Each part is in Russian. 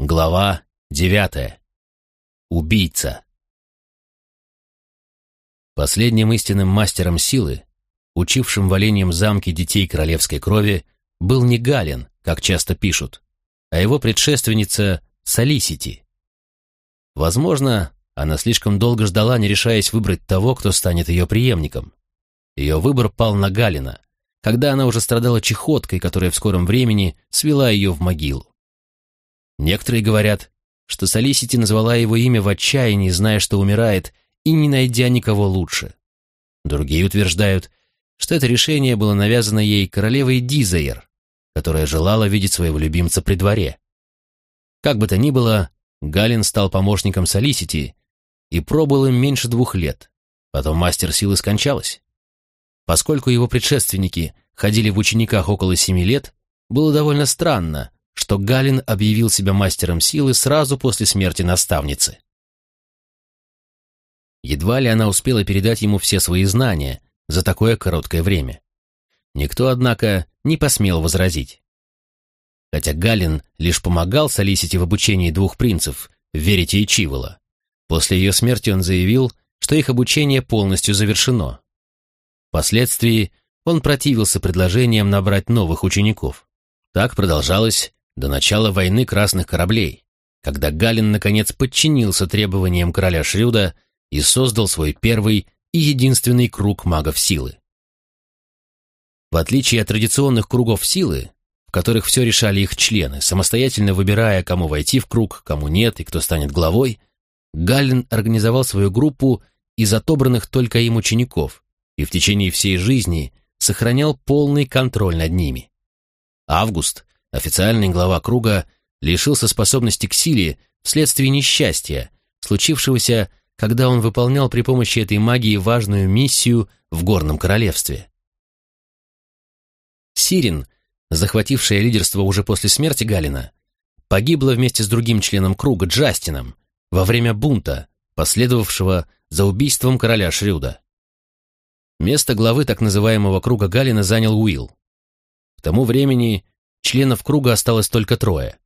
Глава девятая. Убийца. Последним истинным мастером силы, учившим валением замки детей королевской крови, был не Галин, как часто пишут, а его предшественница Солисити. Возможно, она слишком долго ждала, не решаясь выбрать того, кто станет ее преемником. Ее выбор пал на Галина, когда она уже страдала чехоткой, которая в скором времени свела ее в могилу. Некоторые говорят, что Солисити назвала его имя в отчаянии, зная, что умирает, и не найдя никого лучше. Другие утверждают, что это решение было навязано ей королевой Дизайер, которая желала видеть своего любимца при дворе. Как бы то ни было, Галин стал помощником Солисити и пробыл им меньше двух лет. Потом мастер силы скончалась. Поскольку его предшественники ходили в учениках около семи лет, было довольно странно, что Галин объявил себя мастером силы сразу после смерти наставницы. Едва ли она успела передать ему все свои знания за такое короткое время. Никто, однако, не посмел возразить. Хотя Галин лишь помогал Солисите в обучении двух принцев, Верите и Чивола. После ее смерти он заявил, что их обучение полностью завершено. Впоследствии он противился предложениям набрать новых учеников. Так продолжалось до начала войны красных кораблей, когда Галин наконец подчинился требованиям короля Шрюда и создал свой первый и единственный круг магов силы. В отличие от традиционных кругов силы, в которых все решали их члены, самостоятельно выбирая, кому войти в круг, кому нет и кто станет главой, Галин организовал свою группу из отобранных только им учеников и в течение всей жизни сохранял полный контроль над ними. Август официальный глава круга лишился способности к силе вследствие несчастья, случившегося, когда он выполнял при помощи этой магии важную миссию в Горном Королевстве. Сирин, захватившая лидерство уже после смерти Галина, погибла вместе с другим членом круга, Джастином, во время бунта, последовавшего за убийством короля Шрюда. Место главы так называемого круга Галина занял Уилл. К тому времени членов круга осталось только трое.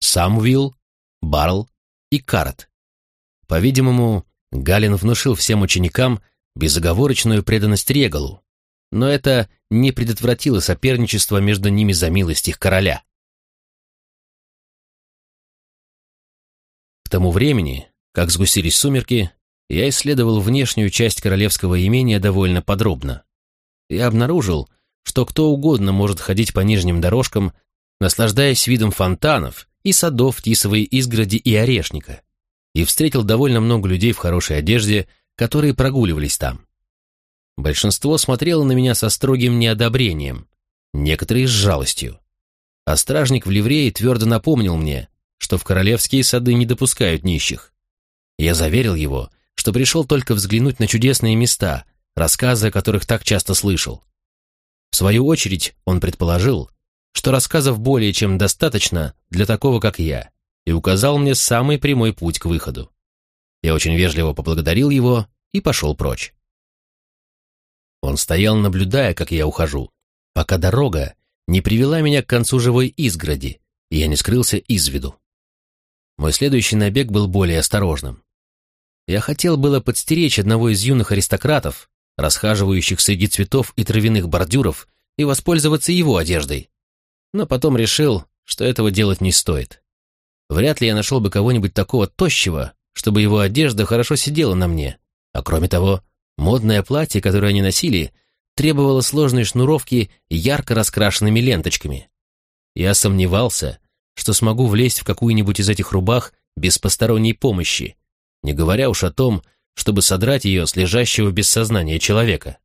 Сам Уилл, Барл и Карат. По-видимому, Галин внушил всем ученикам безоговорочную преданность Регалу, но это не предотвратило соперничество между ними за милость их короля. К тому времени, как сгустились сумерки, я исследовал внешнюю часть королевского имения довольно подробно. Я обнаружил, что кто угодно может ходить по нижним дорожкам, наслаждаясь видом фонтанов и садов тисовой изгороди и орешника, и встретил довольно много людей в хорошей одежде, которые прогуливались там. Большинство смотрело на меня со строгим неодобрением, некоторые с жалостью. А стражник в ливрее твердо напомнил мне, что в королевские сады не допускают нищих. Я заверил его, что пришел только взглянуть на чудесные места, рассказы о которых так часто слышал. В свою очередь он предположил, что рассказов более чем достаточно для такого, как я, и указал мне самый прямой путь к выходу. Я очень вежливо поблагодарил его и пошел прочь. Он стоял, наблюдая, как я ухожу, пока дорога не привела меня к концу живой изгороди, и я не скрылся из виду. Мой следующий набег был более осторожным. Я хотел было подстеречь одного из юных аристократов, расхаживающих среди цветов и травяных бордюров, и воспользоваться его одеждой. Но потом решил, что этого делать не стоит. Вряд ли я нашел бы кого-нибудь такого тощего, чтобы его одежда хорошо сидела на мне. А кроме того, модное платье, которое они носили, требовало сложной шнуровки ярко раскрашенными ленточками. Я сомневался, что смогу влезть в какую-нибудь из этих рубах без посторонней помощи, не говоря уж о том, чтобы содрать ее с лежащего без сознания человека.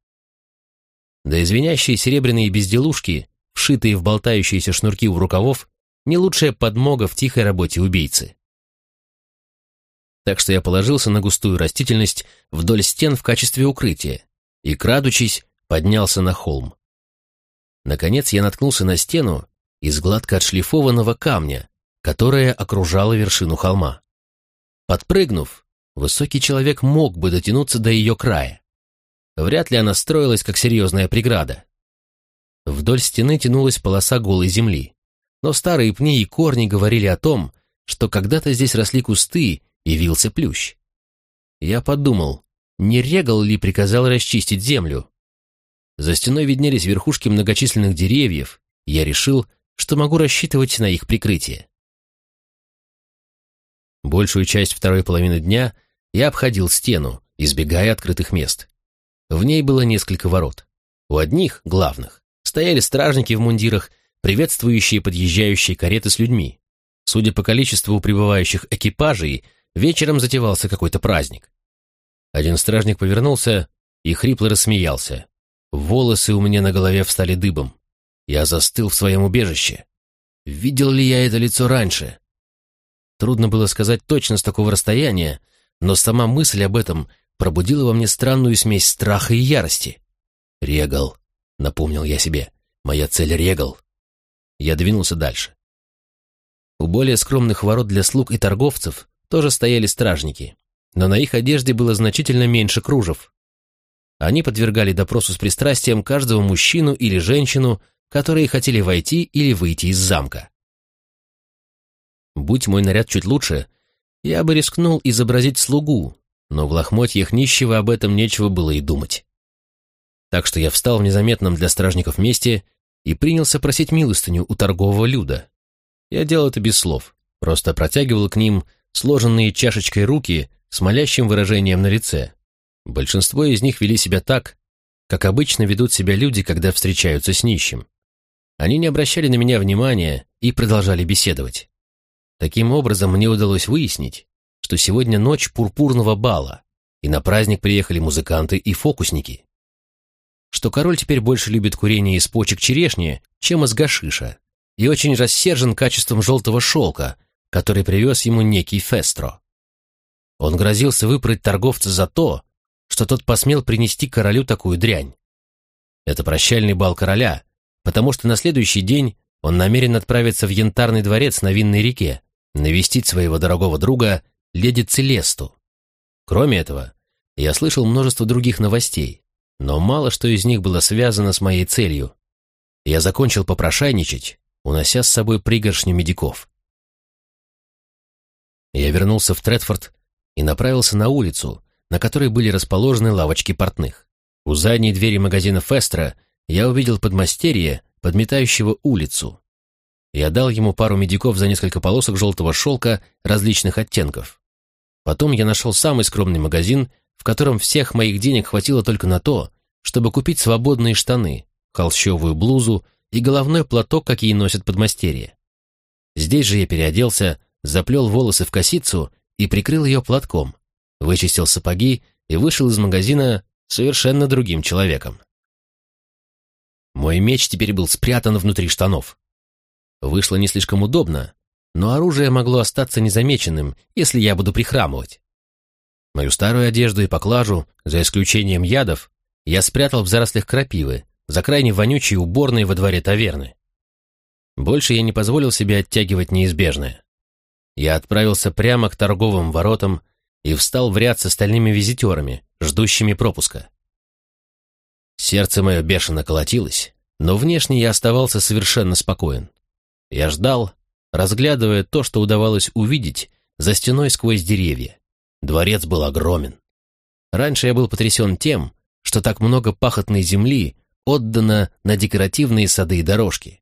Да извиняющие серебряные безделушки, вшитые в болтающиеся шнурки у рукавов, не лучшая подмога в тихой работе убийцы. Так что я положился на густую растительность вдоль стен в качестве укрытия и, крадучись, поднялся на холм. Наконец я наткнулся на стену из гладко отшлифованного камня, которая окружала вершину холма. Подпрыгнув, высокий человек мог бы дотянуться до ее края. Вряд ли она строилась как серьезная преграда. Вдоль стены тянулась полоса голой земли, но старые пни и корни говорили о том, что когда-то здесь росли кусты и вился плющ. Я подумал, не Регал ли приказал расчистить землю? За стеной виднелись верхушки многочисленных деревьев, и я решил, что могу рассчитывать на их прикрытие. Большую часть второй половины дня я обходил стену, избегая открытых мест. В ней было несколько ворот. У одних, главных, стояли стражники в мундирах, приветствующие подъезжающие кареты с людьми. Судя по количеству прибывающих экипажей, вечером затевался какой-то праздник. Один стражник повернулся и хрипло рассмеялся. Волосы у меня на голове встали дыбом. Я застыл в своем убежище. Видел ли я это лицо раньше? Трудно было сказать точно с такого расстояния, но сама мысль об этом пробудила во мне странную смесь страха и ярости. «Регал», — напомнил я себе, — «моя цель — Регал». Я двинулся дальше. У более скромных ворот для слуг и торговцев тоже стояли стражники, но на их одежде было значительно меньше кружев. Они подвергали допросу с пристрастием каждого мужчину или женщину, которые хотели войти или выйти из замка. Будь мой наряд чуть лучше, я бы рискнул изобразить слугу, но в лохмотьях нищего об этом нечего было и думать. Так что я встал в незаметном для стражников месте и принялся просить милостыню у торгового люда. Я делал это без слов, просто протягивал к ним сложенные чашечкой руки с молящим выражением на лице. Большинство из них вели себя так, как обычно ведут себя люди, когда встречаются с нищим. Они не обращали на меня внимания и продолжали беседовать. Таким образом, мне удалось выяснить, что сегодня ночь пурпурного бала, и на праздник приехали музыканты и фокусники. Что король теперь больше любит курение из почек черешни, чем из гашиша, и очень рассержен качеством желтого шелка, который привез ему некий Фестро. Он грозился выпороть торговца за то, что тот посмел принести королю такую дрянь. Это прощальный бал короля, потому что на следующий день он намерен отправиться в Янтарный дворец на Винной реке, навестить своего дорогого друга леди Целесту. Кроме этого, я слышал множество других новостей, но мало что из них было связано с моей целью. Я закончил попрошайничать, унося с собой пригоршню медиков. Я вернулся в Тредфорд и направился на улицу, на которой были расположены лавочки портных. У задней двери магазина Фестра я увидел подмастерье, подметающего улицу, я дал ему пару медиков за несколько полосок желтого шелка различных оттенков. Потом я нашел самый скромный магазин, в котором всех моих денег хватило только на то, чтобы купить свободные штаны, холщовую блузу и головной платок, какие носят подмастерья. Здесь же я переоделся, заплел волосы в косицу и прикрыл ее платком, вычистил сапоги и вышел из магазина совершенно другим человеком. Мой меч теперь был спрятан внутри штанов. Вышло не слишком удобно, но оружие могло остаться незамеченным, если я буду прихрамывать. Мою старую одежду и поклажу, за исключением ядов, я спрятал в зарослях крапивы, за крайне вонючей уборной во дворе таверны. Больше я не позволил себе оттягивать неизбежное. Я отправился прямо к торговым воротам и встал в ряд с остальными визитерами, ждущими пропуска. Сердце мое бешено колотилось, но внешне я оставался совершенно спокоен. Я ждал, разглядывая то, что удавалось увидеть за стеной сквозь деревья. Дворец был огромен. Раньше я был потрясен тем, что так много пахотной земли отдано на декоративные сады и дорожки.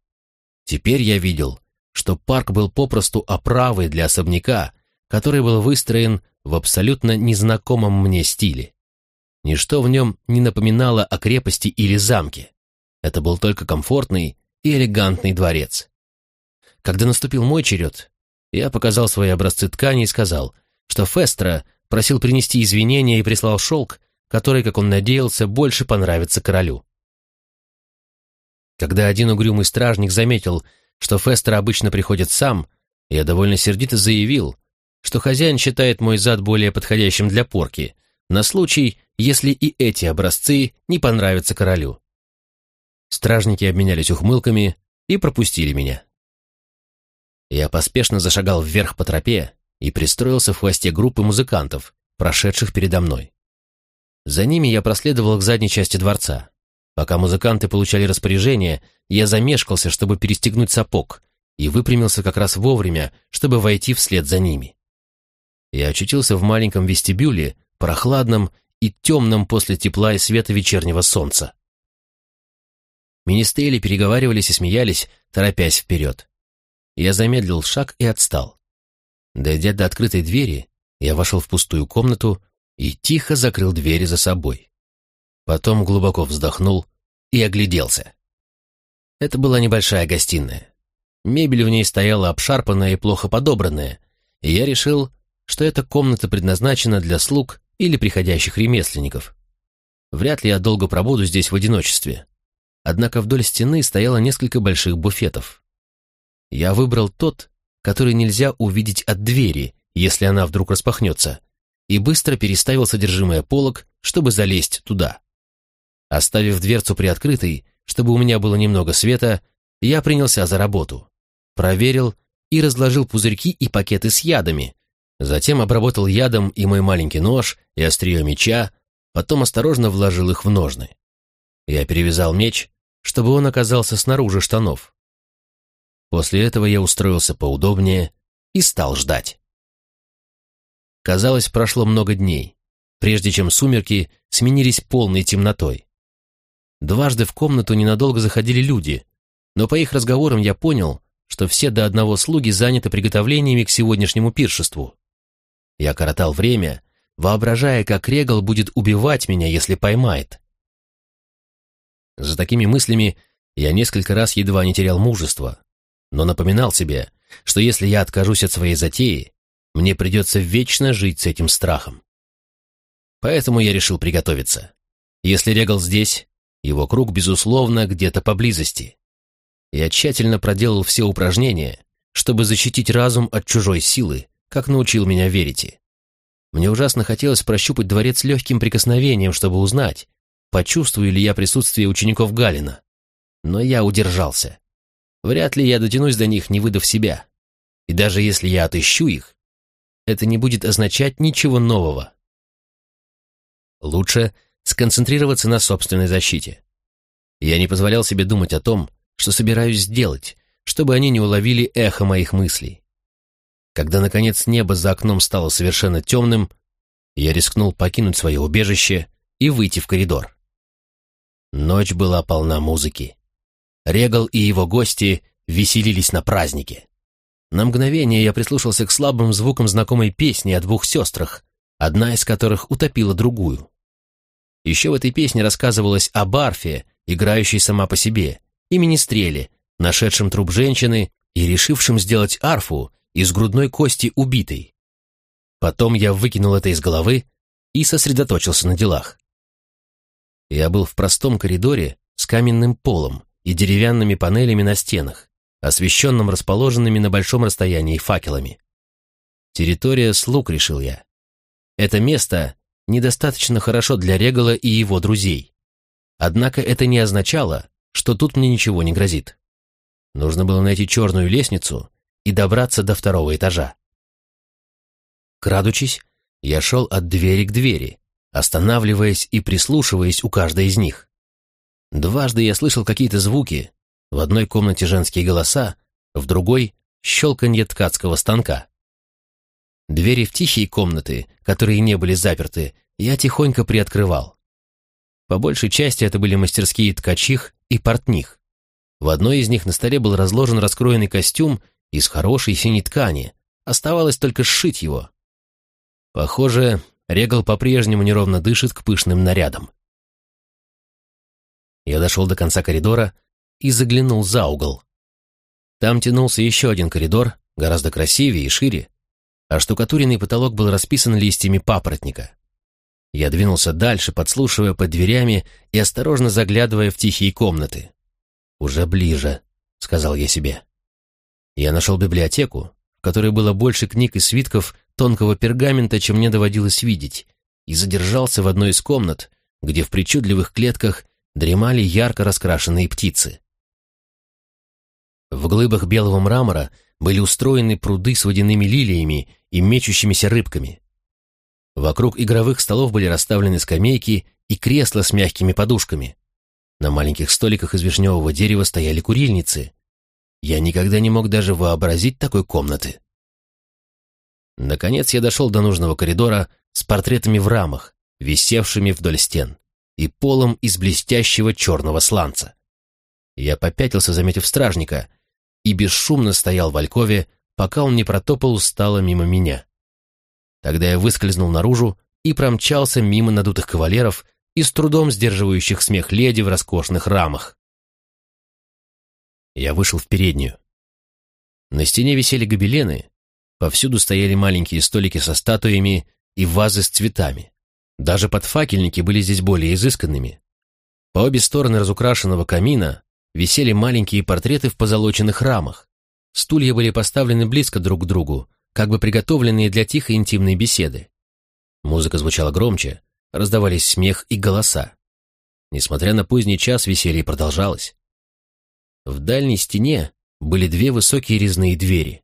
Теперь я видел, что парк был попросту оправой для особняка, который был выстроен в абсолютно незнакомом мне стиле. Ничто в нем не напоминало о крепости или замке. Это был только комфортный и элегантный дворец. Когда наступил мой черед, я показал свои образцы ткани и сказал, что Фестра просил принести извинения и прислал шелк, который, как он надеялся, больше понравится королю. Когда один угрюмый стражник заметил, что Фестра обычно приходит сам, я довольно сердито заявил, что хозяин считает мой зад более подходящим для порки, на случай, если и эти образцы не понравятся королю. Стражники обменялись ухмылками и пропустили меня. Я поспешно зашагал вверх по тропе и пристроился в хвосте группы музыкантов, прошедших передо мной. За ними я проследовал к задней части дворца. Пока музыканты получали распоряжение, я замешкался, чтобы перестегнуть сапог, и выпрямился как раз вовремя, чтобы войти вслед за ними. Я очутился в маленьком вестибюле, прохладном и темном после тепла и света вечернего солнца. Министрели переговаривались и смеялись, торопясь вперед. Я замедлил шаг и отстал. Дойдя до открытой двери, я вошел в пустую комнату и тихо закрыл двери за собой. Потом глубоко вздохнул и огляделся. Это была небольшая гостиная. Мебель в ней стояла обшарпанная и плохо подобранная, и я решил, что эта комната предназначена для слуг или приходящих ремесленников. Вряд ли я долго пробуду здесь в одиночестве. Однако вдоль стены стояло несколько больших буфетов. Я выбрал тот, который нельзя увидеть от двери, если она вдруг распахнется, и быстро переставил содержимое полок, чтобы залезть туда. Оставив дверцу приоткрытой, чтобы у меня было немного света, я принялся за работу. Проверил и разложил пузырьки и пакеты с ядами. Затем обработал ядом и мой маленький нож, и острие меча, потом осторожно вложил их в ножны. Я перевязал меч, чтобы он оказался снаружи штанов. После этого я устроился поудобнее и стал ждать. Казалось, прошло много дней, прежде чем сумерки сменились полной темнотой. Дважды в комнату ненадолго заходили люди, но по их разговорам я понял, что все до одного слуги заняты приготовлениями к сегодняшнему пиршеству. Я коротал время, воображая, как Регал будет убивать меня, если поймает. За такими мыслями я несколько раз едва не терял мужество, но напоминал себе, что если я откажусь от своей затеи, мне придется вечно жить с этим страхом. Поэтому я решил приготовиться. Если Регал здесь, его круг, безусловно, где-то поблизости. Я тщательно проделал все упражнения, чтобы защитить разум от чужой силы, как научил меня Верите. Мне ужасно хотелось прощупать дворец легким прикосновением, чтобы узнать, почувствую ли я присутствие учеников Галина. Но я удержался. Вряд ли я дотянусь до них, не выдав себя. И даже если я отыщу их, это не будет означать ничего нового. Лучше сконцентрироваться на собственной защите. Я не позволял себе думать о том, что собираюсь сделать, чтобы они не уловили эхо моих мыслей. Когда, наконец, небо за окном стало совершенно темным, я рискнул покинуть свое убежище и выйти в коридор. Ночь была полна музыки. Регал и его гости веселились на празднике. На мгновение я прислушался к слабым звукам знакомой песни о двух сестрах, одна из которых утопила другую. Еще в этой песне рассказывалось о Барфе, играющей сама по себе, и Министреле, нашедшем труп женщины и решившем сделать арфу из грудной кости убитой. Потом я выкинул это из головы и сосредоточился на делах. Я был в простом коридоре с каменным полом и деревянными панелями на стенах, освещенным расположенными на большом расстоянии факелами. Территория слуг, решил я. Это место недостаточно хорошо для Регала и его друзей. Однако это не означало, что тут мне ничего не грозит. Нужно было найти черную лестницу и добраться до второго этажа. Крадучись, я шел от двери к двери, останавливаясь и прислушиваясь у каждой из них. Дважды я слышал какие-то звуки, в одной комнате женские голоса, в другой — щелканье ткацкого станка. Двери в тихие комнаты, которые не были заперты, я тихонько приоткрывал. По большей части это были мастерские ткачих и портних. В одной из них на столе был разложен раскроенный костюм из хорошей синей ткани, оставалось только сшить его. Похоже, Регал по-прежнему неровно дышит к пышным нарядам. Я дошел до конца коридора и заглянул за угол. Там тянулся еще один коридор, гораздо красивее и шире, а штукатуренный потолок был расписан листьями папоротника. Я двинулся дальше, подслушивая под дверями и осторожно заглядывая в тихие комнаты. «Уже ближе», — сказал я себе. Я нашел библиотеку, в которой было больше книг и свитков тонкого пергамента, чем мне доводилось видеть, и задержался в одной из комнат, где в причудливых клетках дремали ярко раскрашенные птицы. В глыбах белого мрамора были устроены пруды с водяными лилиями и мечущимися рыбками. Вокруг игровых столов были расставлены скамейки и кресла с мягкими подушками. На маленьких столиках из вишневого дерева стояли курильницы. Я никогда не мог даже вообразить такой комнаты. Наконец я дошел до нужного коридора с портретами в рамах, висевшими вдоль стен, и полом из блестящего черного сланца. Я попятился, заметив стражника, и бесшумно стоял в алькове, пока он не протопал устало мимо меня. Тогда я выскользнул наружу и промчался мимо надутых кавалеров и с трудом сдерживающих смех леди в роскошных рамах. Я вышел в переднюю. На стене висели гобелены, повсюду стояли маленькие столики со статуями и вазы с цветами. Даже подфакельники были здесь более изысканными. По обе стороны разукрашенного камина висели маленькие портреты в позолоченных рамах. Стулья были поставлены близко друг к другу, как бы приготовленные для тихой интимной беседы. Музыка звучала громче, раздавались смех и голоса. Несмотря на поздний час, веселье продолжалось. В дальней стене были две высокие резные двери.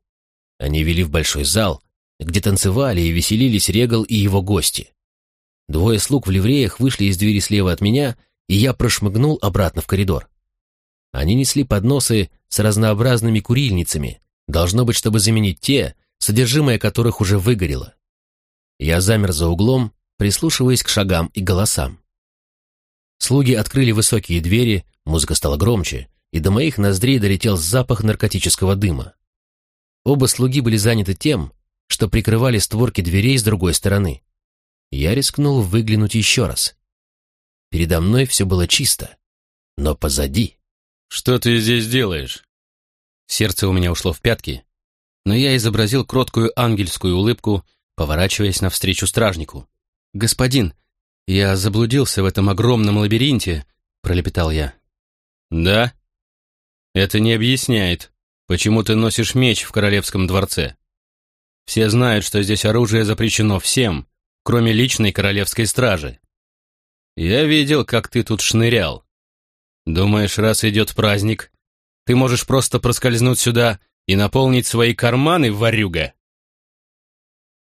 Они вели в большой зал, где танцевали и веселились Регал и его гости. Двое слуг в ливреях вышли из двери слева от меня, и я прошмыгнул обратно в коридор. Они несли подносы с разнообразными курильницами, должно быть, чтобы заменить те, содержимое которых уже выгорело. Я замер за углом, прислушиваясь к шагам и голосам. Слуги открыли высокие двери, музыка стала громче, и до моих ноздрей долетел запах наркотического дыма. Оба слуги были заняты тем, что прикрывали створки дверей с другой стороны. Я рискнул выглянуть еще раз. Передо мной все было чисто, но позади... «Что ты здесь делаешь?» Сердце у меня ушло в пятки, но я изобразил кроткую ангельскую улыбку, поворачиваясь навстречу стражнику. «Господин, я заблудился в этом огромном лабиринте», — пролепетал я. «Да? Это не объясняет, почему ты носишь меч в королевском дворце. Все знают, что здесь оружие запрещено всем, кроме личной королевской стражи. Я видел, как ты тут шнырял. Думаешь, раз идет праздник, ты можешь просто проскользнуть сюда и наполнить свои карманы, варюга?»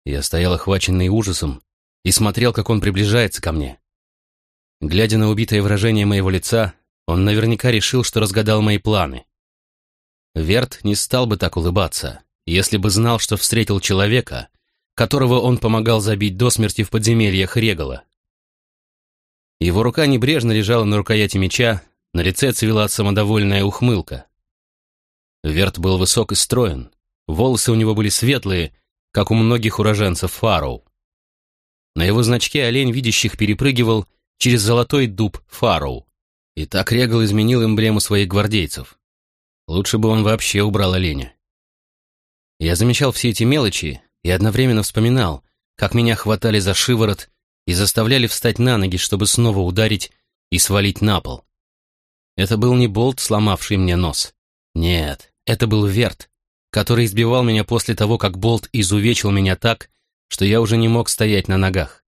Я стоял охваченный ужасом и смотрел, как он приближается ко мне. Глядя на убитое выражение моего лица, он наверняка решил, что разгадал мои планы. Верт не стал бы так улыбаться, если бы знал, что встретил человека, которого он помогал забить до смерти в подземельях Регала. Его рука небрежно лежала на рукояти меча, на лице цвела самодовольная ухмылка. Верт был высок и строен, волосы у него были светлые, как у многих уроженцев Фароу. На его значке олень видящих перепрыгивал через золотой дуб Фароу. И так Регал изменил эмблему своих гвардейцев. Лучше бы он вообще убрал оленя. Я замечал все эти мелочи и одновременно вспоминал, как меня хватали за шиворот и заставляли встать на ноги, чтобы снова ударить и свалить на пол. Это был не болт, сломавший мне нос. Нет, это был Верт, который избивал меня после того, как болт изувечил меня так, что я уже не мог стоять на ногах.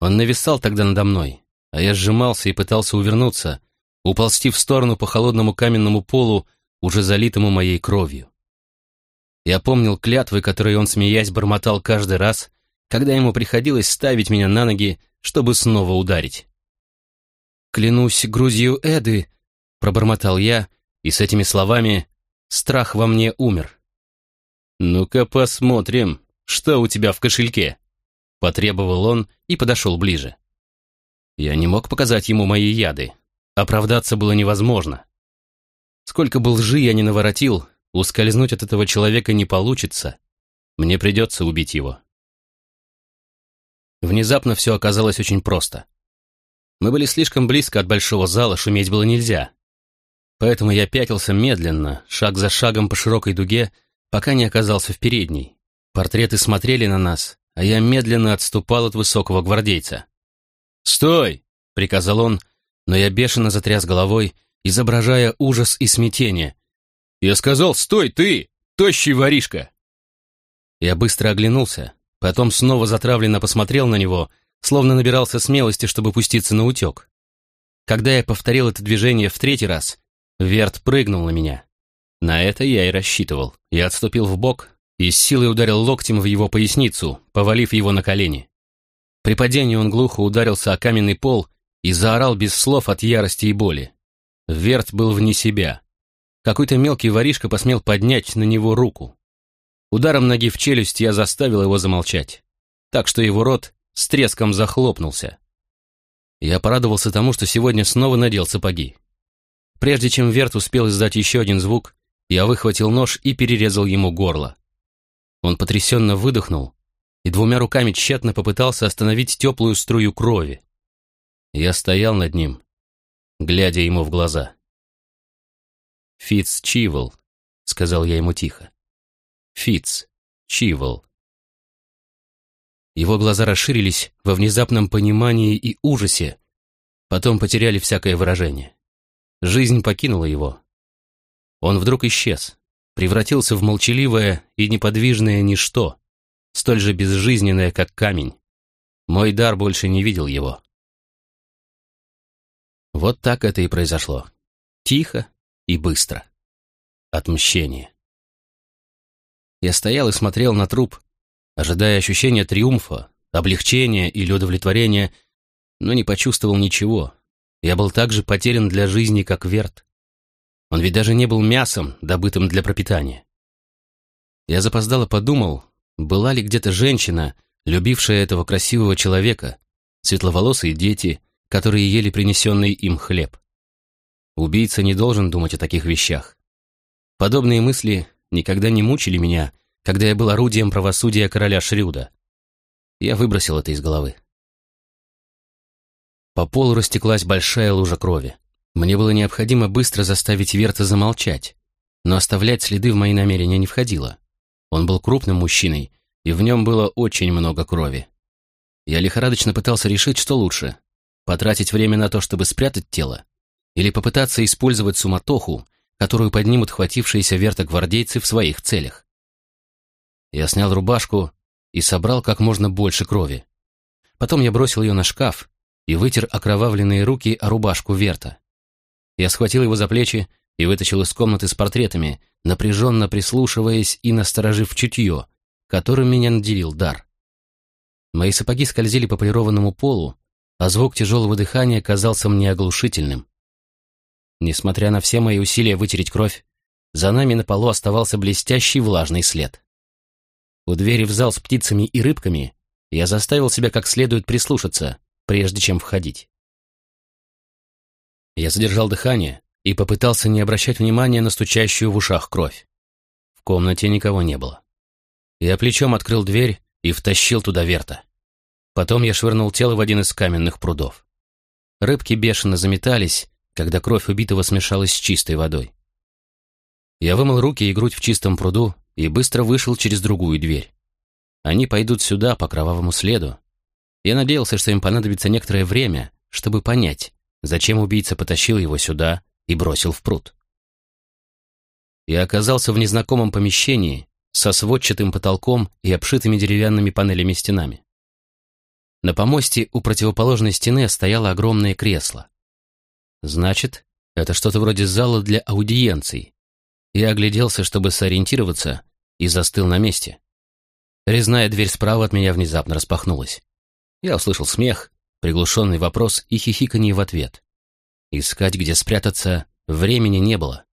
Он нависал тогда надо мной, а я сжимался и пытался увернуться, уползти в сторону по холодному каменному полу, уже залитому моей кровью. Я помнил клятвы, которые он, смеясь, бормотал каждый раз, когда ему приходилось ставить меня на ноги, чтобы снова ударить. «Клянусь грузью Эды», — пробормотал я, и с этими словами страх во мне умер. «Ну-ка посмотрим, что у тебя в кошельке», — потребовал он и подошел ближе. Я не мог показать ему мои яды. Оправдаться было невозможно. Сколько бы лжи я ни наворотил, Ускользнуть от этого человека не получится. Мне придется убить его. Внезапно все оказалось очень просто. Мы были слишком близко от большого зала, шуметь было нельзя. Поэтому я пятился медленно, шаг за шагом по широкой дуге, пока не оказался в передней. Портреты смотрели на нас, а я медленно отступал от высокого гвардейца. «Стой!» — приказал он, но я бешено затряс головой, изображая ужас и смятение, я сказал, стой ты, тощий воришка. Я быстро оглянулся, потом снова затравленно посмотрел на него, словно набирался смелости, чтобы пуститься на утек. Когда я повторил это движение в третий раз, Верт прыгнул на меня. На это я и рассчитывал. Я отступил в бок и с силой ударил локтем в его поясницу, повалив его на колени. При падении он глухо ударился о каменный пол и заорал без слов от ярости и боли. Верт был вне себя. Какой-то мелкий воришка посмел поднять на него руку. Ударом ноги в челюсть я заставил его замолчать, так что его рот с треском захлопнулся. Я порадовался тому, что сегодня снова надел сапоги. Прежде чем Верт успел издать еще один звук, я выхватил нож и перерезал ему горло. Он потрясенно выдохнул и двумя руками тщетно попытался остановить теплую струю крови. Я стоял над ним, глядя ему в глаза. «Фитц Чивол», — сказал я ему тихо. «Фитц Чивол». Его глаза расширились во внезапном понимании и ужасе, потом потеряли всякое выражение. Жизнь покинула его. Он вдруг исчез, превратился в молчаливое и неподвижное ничто, столь же безжизненное, как камень. Мой дар больше не видел его. Вот так это и произошло. Тихо и быстро. Отмщение. Я стоял и смотрел на труп, ожидая ощущения триумфа, облегчения или удовлетворения, но не почувствовал ничего. Я был так же потерян для жизни, как Верт. Он ведь даже не был мясом, добытым для пропитания. Я запоздало подумал, была ли где-то женщина, любившая этого красивого человека, светловолосые дети, которые ели принесенный им хлеб. Убийца не должен думать о таких вещах. Подобные мысли никогда не мучили меня, когда я был орудием правосудия короля Шрюда. Я выбросил это из головы. По полу растеклась большая лужа крови. Мне было необходимо быстро заставить Верта замолчать, но оставлять следы в мои намерения не входило. Он был крупным мужчиной, и в нем было очень много крови. Я лихорадочно пытался решить, что лучше — потратить время на то, чтобы спрятать тело, или попытаться использовать суматоху, которую поднимут хватившиеся вертогвардейцы в своих целях. Я снял рубашку и собрал как можно больше крови. Потом я бросил ее на шкаф и вытер окровавленные руки о рубашку Верта. Я схватил его за плечи и вытащил из комнаты с портретами, напряженно прислушиваясь и насторожив чутье, которым меня наделил дар. Мои сапоги скользили по полированному полу, а звук тяжелого дыхания казался мне оглушительным. Несмотря на все мои усилия вытереть кровь, за нами на полу оставался блестящий влажный след. У двери в зал с птицами и рыбками я заставил себя как следует прислушаться, прежде чем входить. Я задержал дыхание и попытался не обращать внимания на стучащую в ушах кровь. В комнате никого не было. Я плечом открыл дверь и втащил туда Верта. Потом я швырнул тело в один из каменных прудов. Рыбки бешено заметались, когда кровь убитого смешалась с чистой водой. Я вымыл руки и грудь в чистом пруду и быстро вышел через другую дверь. Они пойдут сюда по кровавому следу. Я надеялся, что им понадобится некоторое время, чтобы понять, зачем убийца потащил его сюда и бросил в пруд. Я оказался в незнакомом помещении со сводчатым потолком и обшитыми деревянными панелями стенами. На помосте у противоположной стены стояло огромное кресло. Значит, это что-то вроде зала для аудиенций. Я огляделся, чтобы сориентироваться, и застыл на месте. Резная дверь справа от меня внезапно распахнулась. Я услышал смех, приглушенный вопрос и хихиканье в ответ. Искать, где спрятаться, времени не было.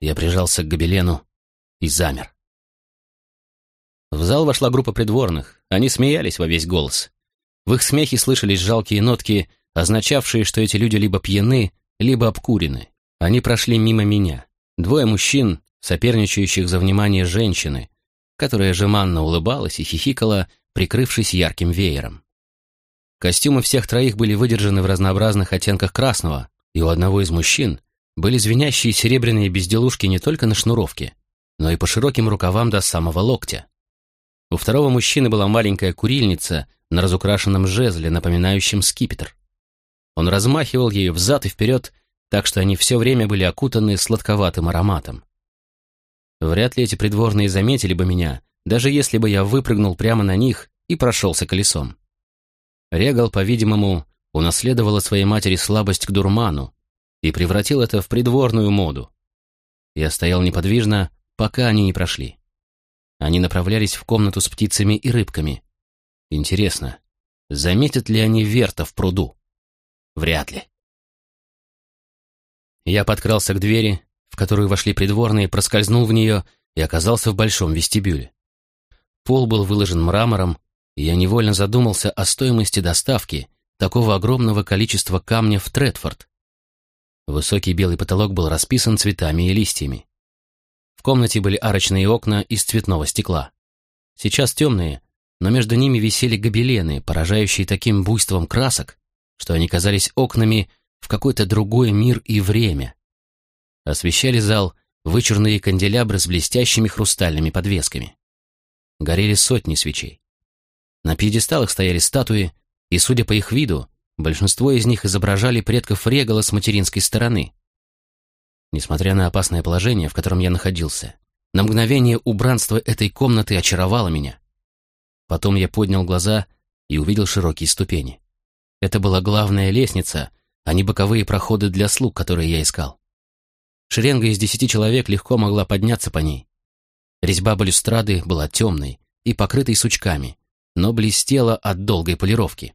Я прижался к гобелену и замер. В зал вошла группа придворных. Они смеялись во весь голос. В их смехе слышались жалкие нотки, означавшие, что эти люди либо пьяны, либо обкурены. Они прошли мимо меня. Двое мужчин, соперничающих за внимание женщины, которая жеманно улыбалась и хихикала, прикрывшись ярким веером. Костюмы всех троих были выдержаны в разнообразных оттенках красного, и у одного из мужчин были звенящие серебряные безделушки не только на шнуровке, но и по широким рукавам до самого локтя. У второго мужчины была маленькая курильница на разукрашенном жезле, напоминающем скипетр. Он размахивал ею взад и вперед, так что они все время были окутаны сладковатым ароматом. Вряд ли эти придворные заметили бы меня, даже если бы я выпрыгнул прямо на них и прошелся колесом. Регал, по-видимому, унаследовал от своей матери слабость к дурману и превратил это в придворную моду. Я стоял неподвижно, пока они не прошли. Они направлялись в комнату с птицами и рыбками. Интересно, заметят ли они Верта в пруду? Вряд ли. Я подкрался к двери, в которую вошли придворные, проскользнул в нее и оказался в большом вестибюле. Пол был выложен мрамором, и я невольно задумался о стоимости доставки такого огромного количества камня в Тредфорд. Высокий белый потолок был расписан цветами и листьями. В комнате были арочные окна из цветного стекла. Сейчас темные, но между ними висели гобелены, поражающие таким буйством красок, что они казались окнами в какой-то другой мир и время. Освещали зал вычурные канделябры с блестящими хрустальными подвесками. Горели сотни свечей. На пьедесталах стояли статуи, и, судя по их виду, большинство из них изображали предков Регала с материнской стороны. Несмотря на опасное положение, в котором я находился, на мгновение убранство этой комнаты очаровало меня. Потом я поднял глаза и увидел широкие ступени. Это была главная лестница, а не боковые проходы для слуг, которые я искал. Шеренга из десяти человек легко могла подняться по ней. Резьба балюстрады была темной и покрытой сучками, но блестела от долгой полировки.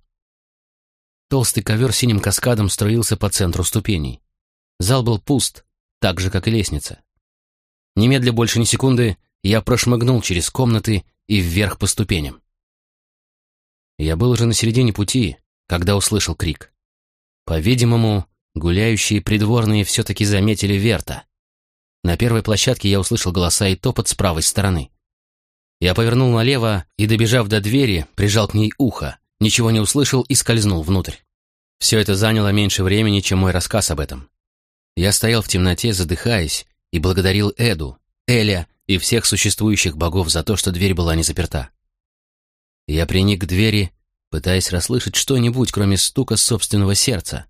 Толстый ковер синим каскадом струился по центру ступеней. Зал был пуст, так же, как и лестница. Немедля больше ни секунды я прошмыгнул через комнаты и вверх по ступеням. Я был уже на середине пути, когда услышал крик. По-видимому, гуляющие придворные все-таки заметили Верта. На первой площадке я услышал голоса и топот с правой стороны. Я повернул налево и, добежав до двери, прижал к ней ухо, ничего не услышал и скользнул внутрь. Все это заняло меньше времени, чем мой рассказ об этом. Я стоял в темноте, задыхаясь, и благодарил Эду, Эля и всех существующих богов за то, что дверь была не заперта. Я приник к двери пытаясь расслышать что-нибудь, кроме стука собственного сердца.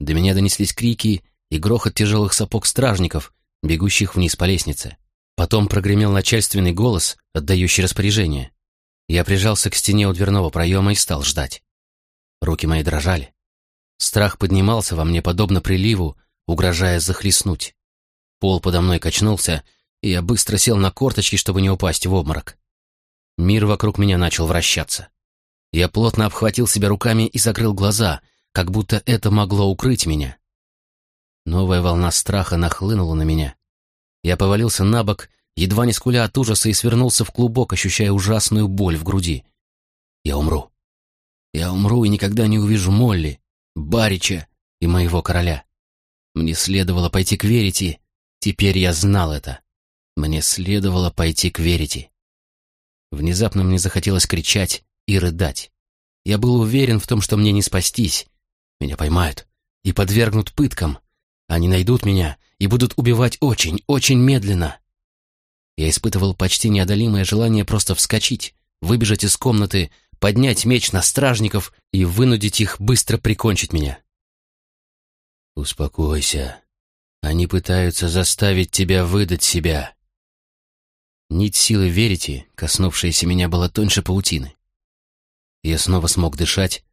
До меня донеслись крики и грохот тяжелых сапог стражников, бегущих вниз по лестнице. Потом прогремел начальственный голос, отдающий распоряжение. Я прижался к стене у дверного проема и стал ждать. Руки мои дрожали. Страх поднимался во мне подобно приливу, угрожая захлестнуть. Пол подо мной качнулся, и я быстро сел на корточки, чтобы не упасть в обморок. Мир вокруг меня начал вращаться. Я плотно обхватил себя руками и закрыл глаза, как будто это могло укрыть меня. Новая волна страха нахлынула на меня. Я повалился на бок, едва не скуля от ужаса, и свернулся в клубок, ощущая ужасную боль в груди. Я умру. Я умру и никогда не увижу Молли, Барича и моего короля. Мне следовало пойти к Верите, теперь я знал это. Мне следовало пойти к Верите. Внезапно мне захотелось кричать, и рыдать. Я был уверен в том, что мне не спастись. Меня поймают и подвергнут пыткам. Они найдут меня и будут убивать очень, очень медленно. Я испытывал почти неодолимое желание просто вскочить, выбежать из комнаты, поднять меч на стражников и вынудить их быстро прикончить меня. «Успокойся. Они пытаются заставить тебя выдать себя». Нить силы верите, коснувшаяся меня, была тоньше паутины. Я снова смог дышать,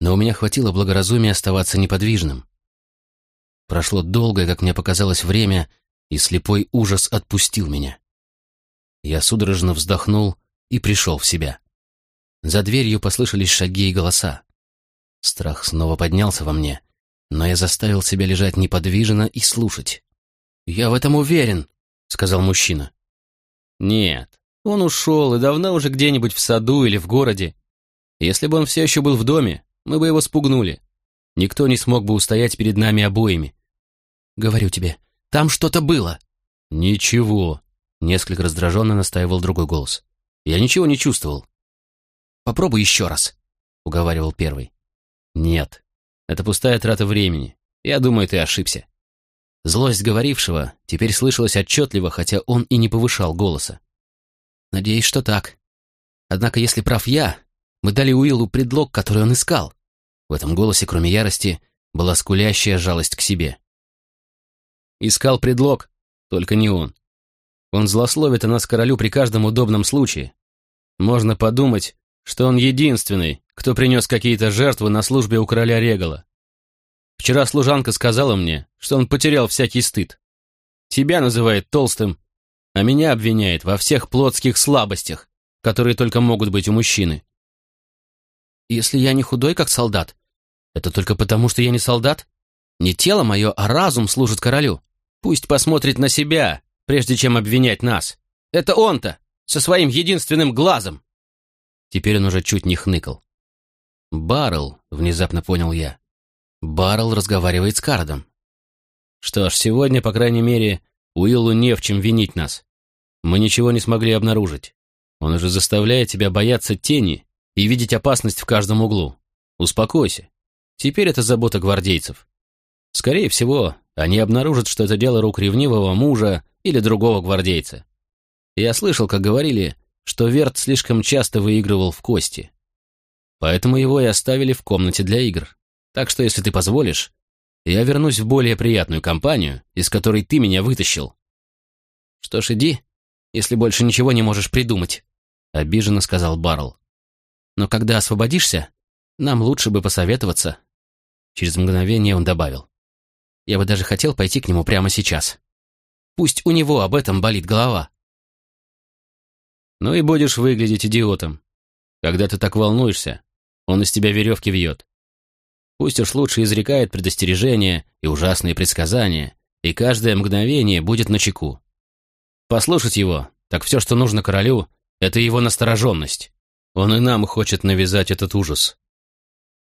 но у меня хватило благоразумия оставаться неподвижным. Прошло долгое, как мне показалось, время, и слепой ужас отпустил меня. Я судорожно вздохнул и пришел в себя. За дверью послышались шаги и голоса. Страх снова поднялся во мне, но я заставил себя лежать неподвижно и слушать. «Я в этом уверен», — сказал мужчина. «Нет, он ушел и давно уже где-нибудь в саду или в городе. Если бы он все еще был в доме, мы бы его спугнули. Никто не смог бы устоять перед нами обоими. Говорю тебе, там что-то было. Ничего. Несколько раздраженно настаивал другой голос. Я ничего не чувствовал. Попробуй еще раз, уговаривал первый. Нет, это пустая трата времени. Я думаю, ты ошибся. Злость говорившего теперь слышалась отчетливо, хотя он и не повышал голоса. Надеюсь, что так. Однако, если прав я, мы дали Уиллу предлог, который он искал. В этом голосе, кроме ярости, была скулящая жалость к себе. Искал предлог, только не он. Он злословит о нас королю при каждом удобном случае. Можно подумать, что он единственный, кто принес какие-то жертвы на службе у короля Регала. Вчера служанка сказала мне, что он потерял всякий стыд. Тебя называет толстым, а меня обвиняет во всех плотских слабостях, которые только могут быть у мужчины. Если я не худой, как солдат, это только потому, что я не солдат? Не тело мое, а разум служит королю. Пусть посмотрит на себя, прежде чем обвинять нас. Это он-то, со своим единственным глазом. Теперь он уже чуть не хныкал. «Баррелл», — внезапно понял я. «Баррелл разговаривает с Кардом». «Что ж, сегодня, по крайней мере, Уиллу не в чем винить нас. Мы ничего не смогли обнаружить. Он уже заставляет тебя бояться тени и видеть опасность в каждом углу. Успокойся. Теперь это забота гвардейцев. Скорее всего, они обнаружат, что это дело рук ревнивого мужа или другого гвардейца. Я слышал, как говорили, что Верт слишком часто выигрывал в кости. Поэтому его и оставили в комнате для игр. Так что, если ты позволишь, я вернусь в более приятную компанию, из которой ты меня вытащил. Что ж, иди, если больше ничего не можешь придумать, — обиженно сказал Барл. Но когда освободишься, нам лучше бы посоветоваться. Через мгновение он добавил. Я бы даже хотел пойти к нему прямо сейчас. Пусть у него об этом болит голова. Ну и будешь выглядеть идиотом. Когда ты так волнуешься, он из тебя веревки вьет. Пусть уж лучше изрекает предостережения и ужасные предсказания, и каждое мгновение будет на чеку. Послушать его, так все, что нужно королю, это его настороженность. Он и нам хочет навязать этот ужас.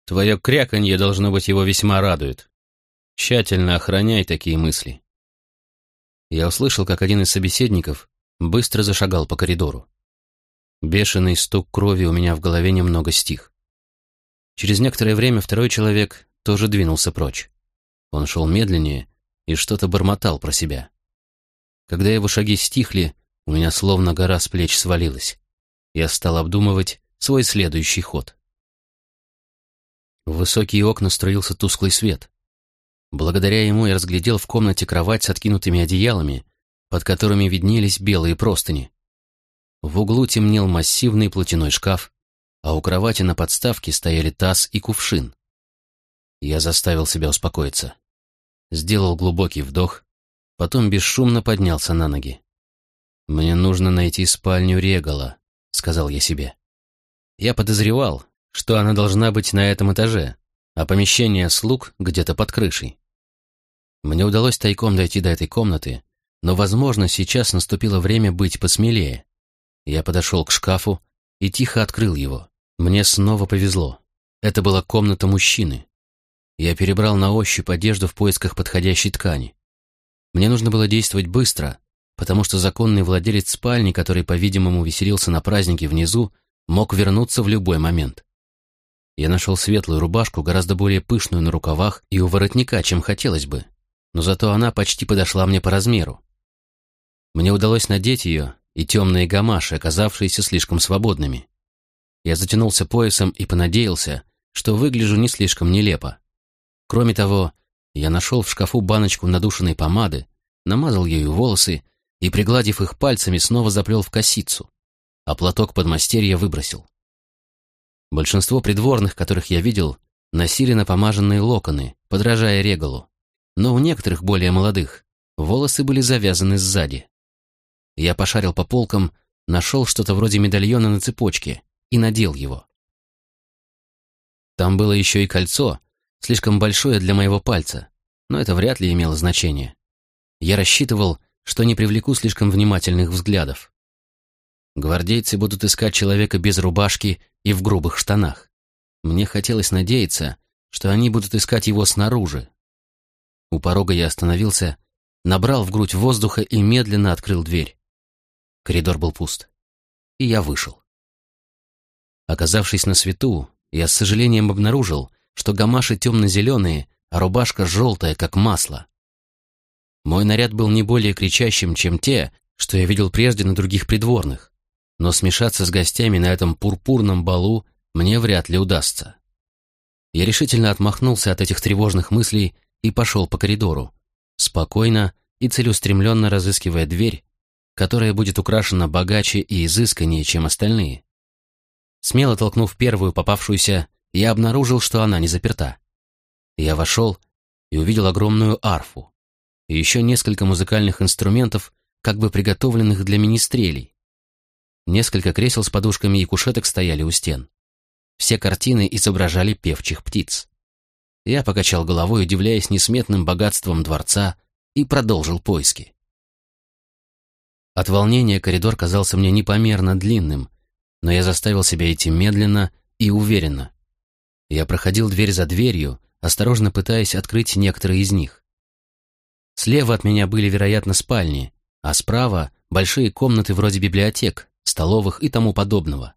Твое кряканье, должно быть, его весьма радует. Тщательно охраняй такие мысли. Я услышал, как один из собеседников быстро зашагал по коридору. Бешеный стук крови у меня в голове немного стих. Через некоторое время второй человек тоже двинулся прочь. Он шел медленнее и что-то бормотал про себя. Когда его шаги стихли, у меня словно гора с плеч свалилась. Я стал обдумывать свой следующий ход. В высокие окна струился тусклый свет. Благодаря ему я разглядел в комнате кровать с откинутыми одеялами, под которыми виднелись белые простыни. В углу темнел массивный платяной шкаф, а у кровати на подставке стояли таз и кувшин. Я заставил себя успокоиться. Сделал глубокий вдох, потом бесшумно поднялся на ноги. «Мне нужно найти спальню Регала», — сказал я себе. Я подозревал, что она должна быть на этом этаже, а помещение слуг где-то под крышей. Мне удалось тайком дойти до этой комнаты, но, возможно, сейчас наступило время быть посмелее. Я подошел к шкафу и тихо открыл его. Мне снова повезло. Это была комната мужчины. Я перебрал на ощупь одежду в поисках подходящей ткани. Мне нужно было действовать быстро, потому что законный владелец спальни, который, по-видимому, веселился на празднике внизу, мог вернуться в любой момент. Я нашел светлую рубашку, гораздо более пышную на рукавах и у воротника, чем хотелось бы, но зато она почти подошла мне по размеру. Мне удалось надеть ее и темные гамаши, оказавшиеся слишком свободными. Я затянулся поясом и понадеялся, что выгляжу не слишком нелепо. Кроме того, я нашел в шкафу баночку надушенной помады, намазал ею волосы и, пригладив их пальцами, снова заплел в косицу, а платок подмастерья выбросил. Большинство придворных, которых я видел, носили напомаженные локоны, подражая регалу, но у некоторых более молодых волосы были завязаны сзади. Я пошарил по полкам, нашел что-то вроде медальона на цепочке и надел его. Там было еще и кольцо, слишком большое для моего пальца, но это вряд ли имело значение. Я рассчитывал, что не привлеку слишком внимательных взглядов. Гвардейцы будут искать человека без рубашки и в грубых штанах. Мне хотелось надеяться, что они будут искать его снаружи. У порога я остановился, набрал в грудь воздуха и медленно открыл дверь. Коридор был пуст. И я вышел. Оказавшись на свету, я с сожалением обнаружил, что гамаши темно-зеленые, а рубашка желтая, как масло. Мой наряд был не более кричащим, чем те, что я видел прежде на других придворных, но смешаться с гостями на этом пурпурном балу мне вряд ли удастся. Я решительно отмахнулся от этих тревожных мыслей и пошел по коридору, спокойно и целеустремленно разыскивая дверь, которая будет украшена богаче и изысканнее, чем остальные. Смело толкнув первую попавшуюся, я обнаружил, что она не заперта. Я вошел и увидел огромную арфу и еще несколько музыкальных инструментов, как бы приготовленных для министрелей. Несколько кресел с подушками и кушеток стояли у стен. Все картины изображали певчих птиц. Я покачал головой, удивляясь несметным богатством дворца и продолжил поиски. От волнения коридор казался мне непомерно длинным, но я заставил себя идти медленно и уверенно. Я проходил дверь за дверью, осторожно пытаясь открыть некоторые из них. Слева от меня были, вероятно, спальни, а справа — большие комнаты вроде библиотек, столовых и тому подобного.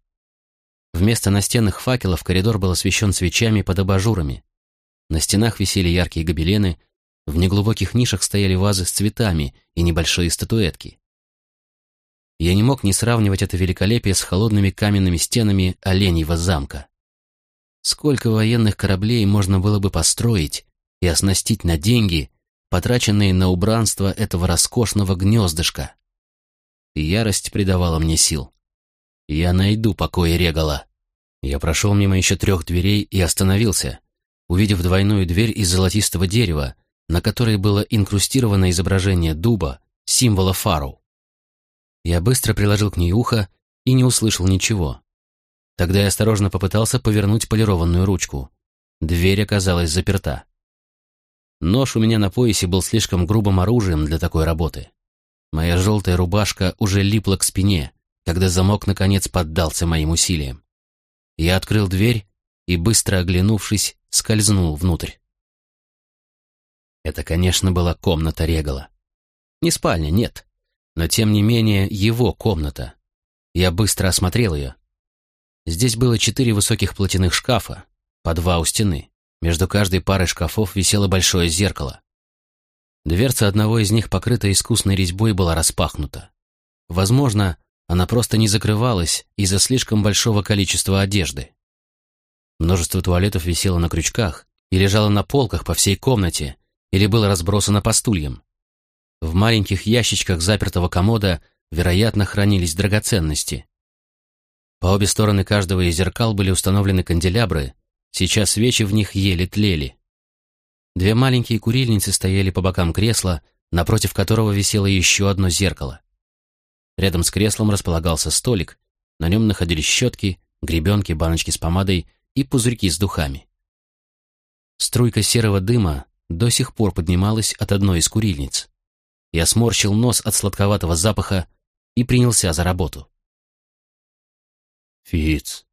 Вместо настенных факелов коридор был освещен свечами под абажурами. На стенах висели яркие гобелены, в неглубоких нишах стояли вазы с цветами и небольшие статуэтки. Я не мог не сравнивать это великолепие с холодными каменными стенами Оленьего замка. Сколько военных кораблей можно было бы построить и оснастить на деньги, потраченные на убранство этого роскошного гнездышка? ярость придавала мне сил. Я найду покой Регала. Я прошел мимо еще трех дверей и остановился, увидев двойную дверь из золотистого дерева, на которой было инкрустировано изображение дуба, символа фару. Я быстро приложил к ней ухо и не услышал ничего. Тогда я осторожно попытался повернуть полированную ручку. Дверь оказалась заперта. Нож у меня на поясе был слишком грубым оружием для такой работы. Моя желтая рубашка уже липла к спине, когда замок наконец поддался моим усилиям. Я открыл дверь и, быстро оглянувшись, скользнул внутрь. Это, конечно, была комната Регала. Не спальня, нет, но тем не менее его комната. Я быстро осмотрел ее. Здесь было четыре высоких платяных шкафа, по два у стены. Между каждой парой шкафов висело большое зеркало. Дверца одного из них, покрытая искусной резьбой, была распахнута. Возможно, она просто не закрывалась из-за слишком большого количества одежды. Множество туалетов висело на крючках и лежало на полках по всей комнате или было разбросано по стульям. В маленьких ящичках запертого комода, вероятно, хранились драгоценности. По обе стороны каждого из зеркал были установлены канделябры, сейчас свечи в них еле тлели. Две маленькие курильницы стояли по бокам кресла, напротив которого висело еще одно зеркало. Рядом с креслом располагался столик, на нем находились щетки, гребенки, баночки с помадой и пузырьки с духами. Струйка серого дыма до сих пор поднималась от одной из курильниц. Я сморщил нос от сладковатого запаха и принялся за работу. «Фиц,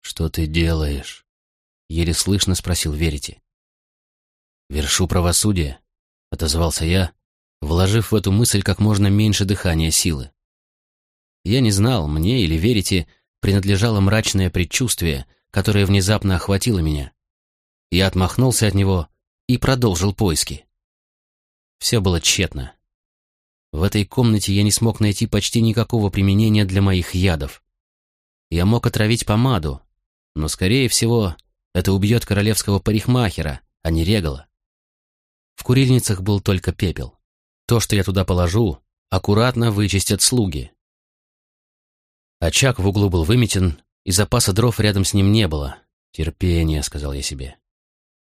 что ты делаешь?» — еле слышно спросил Верите. «Вершу правосудие», — отозвался я, вложив в эту мысль как можно меньше дыхания силы. Я не знал, мне или верите, принадлежало мрачное предчувствие, которое внезапно охватило меня. Я отмахнулся от него и продолжил поиски. Все было тщетно. В этой комнате я не смог найти почти никакого применения для моих ядов. Я мог отравить помаду, но, скорее всего, это убьет королевского парикмахера, а не регала. В курильницах был только пепел. То, что я туда положу, аккуратно вычистят слуги. Очаг в углу был выметен, и запаса дров рядом с ним не было. «Терпение», — сказал я себе.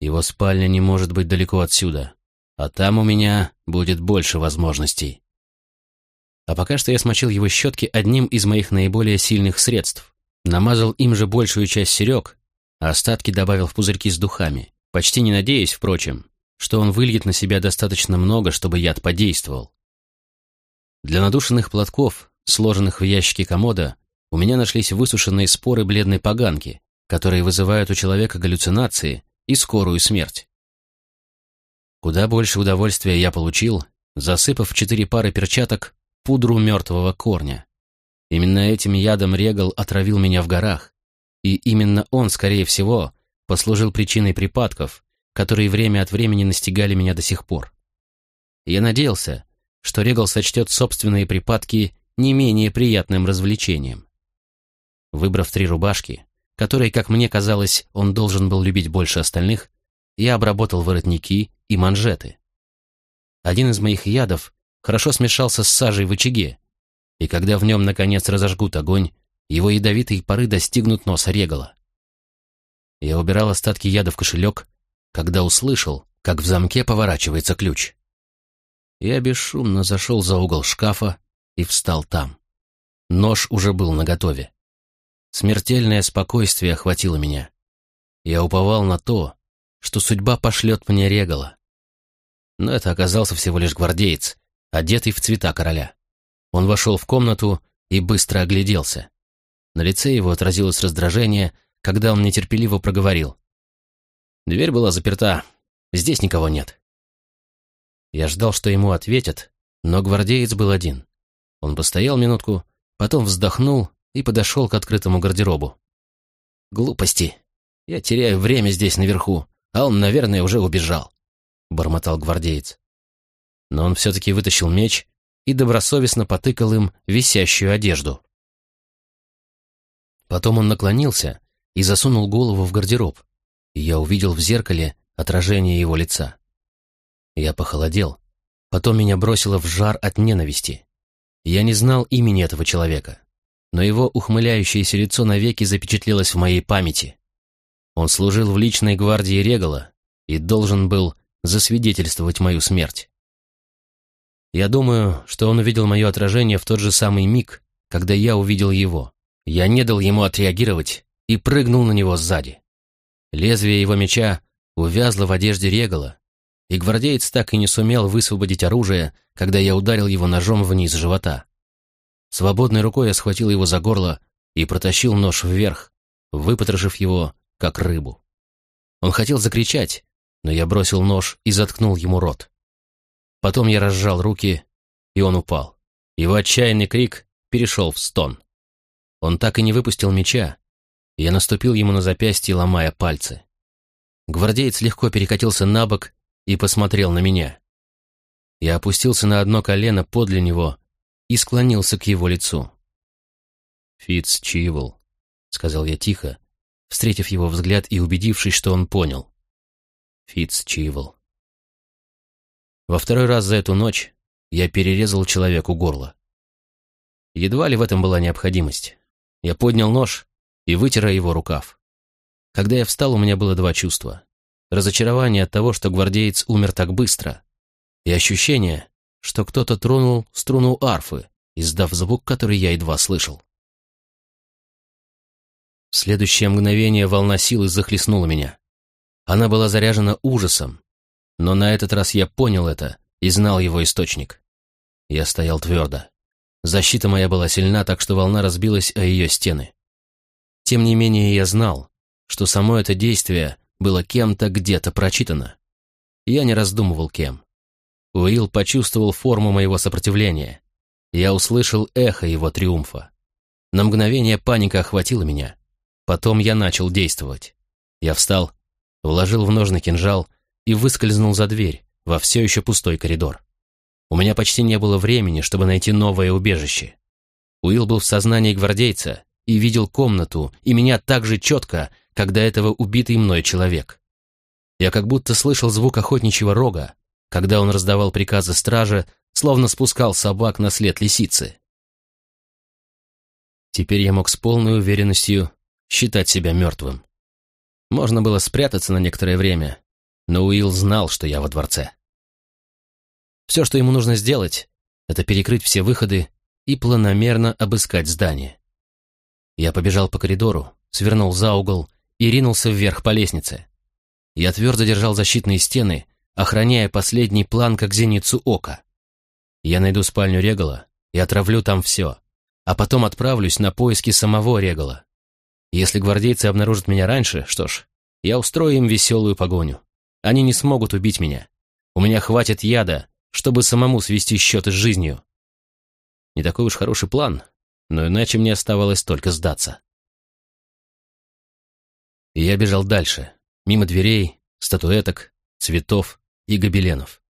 «Его спальня не может быть далеко отсюда, а там у меня будет больше возможностей». А пока что я смочил его щетки одним из моих наиболее сильных средств. Намазал им же большую часть серег, остатки добавил в пузырьки с духами, почти не надеясь, впрочем, что он выльет на себя достаточно много, чтобы яд подействовал. Для надушенных платков, сложенных в ящике комода, у меня нашлись высушенные споры бледной поганки, которые вызывают у человека галлюцинации и скорую смерть. Куда больше удовольствия я получил, засыпав четыре пары перчаток пудру мертвого корня. Именно этим ядом Регал отравил меня в горах, и именно он, скорее всего, послужил причиной припадков, которые время от времени настигали меня до сих пор. Я надеялся, что Регал сочтет собственные припадки не менее приятным развлечением. Выбрав три рубашки, которые, как мне казалось, он должен был любить больше остальных, я обработал воротники и манжеты. Один из моих ядов хорошо смешался с сажей в очаге, и когда в нем, наконец, разожгут огонь, его ядовитые пары достигнут носа регала. Я убирал остатки яда в кошелек, когда услышал, как в замке поворачивается ключ. Я бесшумно зашел за угол шкафа и встал там. Нож уже был наготове. Смертельное спокойствие охватило меня. Я уповал на то, что судьба пошлет мне регала. Но это оказался всего лишь гвардеец, одетый в цвета короля. Он вошел в комнату и быстро огляделся. На лице его отразилось раздражение, когда он нетерпеливо проговорил. Дверь была заперта. Здесь никого нет. Я ждал, что ему ответят, но гвардеец был один. Он постоял минутку, потом вздохнул и подошел к открытому гардеробу. «Глупости. Я теряю время здесь наверху, а он, наверное, уже убежал», — бормотал гвардеец. Но он все-таки вытащил меч и добросовестно потыкал им висящую одежду. Потом он наклонился и засунул голову в гардероб, и я увидел в зеркале отражение его лица. Я похолодел, потом меня бросило в жар от ненависти. Я не знал имени этого человека, но его ухмыляющееся лицо навеки запечатлелось в моей памяти. Он служил в личной гвардии Регала и должен был засвидетельствовать мою смерть. Я думаю, что он увидел мое отражение в тот же самый миг, когда я увидел его. Я не дал ему отреагировать и прыгнул на него сзади. Лезвие его меча увязло в одежде Регала, и гвардеец так и не сумел высвободить оружие, когда я ударил его ножом вниз живота. Свободной рукой я схватил его за горло и протащил нож вверх, выпотрошив его, как рыбу. Он хотел закричать, но я бросил нож и заткнул ему рот. Потом я разжал руки, и он упал. Его отчаянный крик перешел в стон. Он так и не выпустил меча. Я наступил ему на запястье, ломая пальцы. Гвардеец легко перекатился на бок и посмотрел на меня. Я опустился на одно колено подле него и склонился к его лицу. «Фитц Чивл», — сказал я тихо, встретив его взгляд и убедившись, что он понял. «Фитц Чивл». Во второй раз за эту ночь я перерезал человеку горло. Едва ли в этом была необходимость. Я поднял нож и вытер его рукав. Когда я встал, у меня было два чувства. Разочарование от того, что гвардеец умер так быстро, и ощущение, что кто-то тронул струну арфы, издав звук, который я едва слышал. В следующее мгновение волна силы захлестнула меня. Она была заряжена ужасом, но на этот раз я понял это и знал его источник. Я стоял твердо. Защита моя была сильна, так что волна разбилась о ее стены. Тем не менее, я знал, что само это действие было кем-то где-то прочитано. Я не раздумывал кем. Уилл почувствовал форму моего сопротивления. Я услышал эхо его триумфа. На мгновение паника охватила меня. Потом я начал действовать. Я встал, вложил в ножны кинжал и выскользнул за дверь во все еще пустой коридор. У меня почти не было времени, чтобы найти новое убежище. Уилл был в сознании гвардейца и видел комнату, и меня так же четко, как до этого убитый мной человек. Я как будто слышал звук охотничьего рога, когда он раздавал приказы страже, словно спускал собак на след лисицы. Теперь я мог с полной уверенностью считать себя мертвым. Можно было спрятаться на некоторое время, но Уилл знал, что я во дворце. Все, что ему нужно сделать, это перекрыть все выходы и планомерно обыскать здание. Я побежал по коридору, свернул за угол и ринулся вверх по лестнице. Я твердо держал защитные стены, охраняя последний план как зеницу ока. Я найду спальню Регала и отравлю там все, а потом отправлюсь на поиски самого Регала. Если гвардейцы обнаружат меня раньше, что ж, я устрою им веселую погоню. Они не смогут убить меня. У меня хватит яда, чтобы самому свести счеты с жизнью. Не такой уж хороший план, но иначе мне оставалось только сдаться. И я бежал дальше, мимо дверей, статуэток, цветов и гобеленов.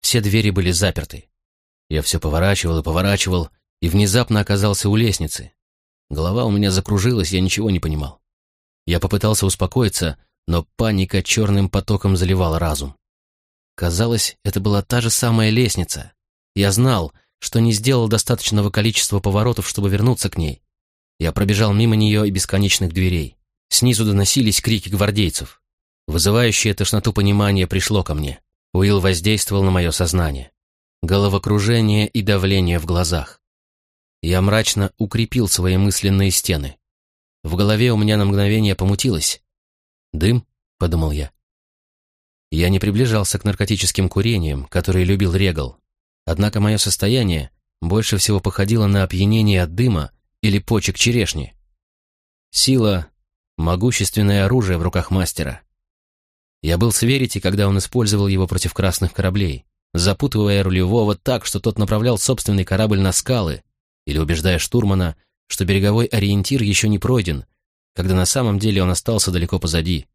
Все двери были заперты. Я все поворачивал и поворачивал, и внезапно оказался у лестницы. Голова у меня закружилась, я ничего не понимал. Я попытался успокоиться, но паника черным потоком заливала разум. Казалось, это была та же самая лестница. Я знал, что не сделал достаточного количества поворотов, чтобы вернуться к ней. Я пробежал мимо нее и бесконечных дверей. Снизу доносились крики гвардейцев. Вызывающее тошноту понимание пришло ко мне. Уилл воздействовал на мое сознание. Головокружение и давление в глазах. Я мрачно укрепил свои мысленные стены. В голове у меня на мгновение помутилось. «Дым?» — подумал я. Я не приближался к наркотическим курениям, которые любил Регал, однако мое состояние больше всего походило на опьянение от дыма или почек черешни. Сила — могущественное оружие в руках мастера. Я был с Верити, когда он использовал его против красных кораблей, запутывая рулевого так, что тот направлял собственный корабль на скалы, или убеждая штурмана, что береговой ориентир еще не пройден, когда на самом деле он остался далеко позади,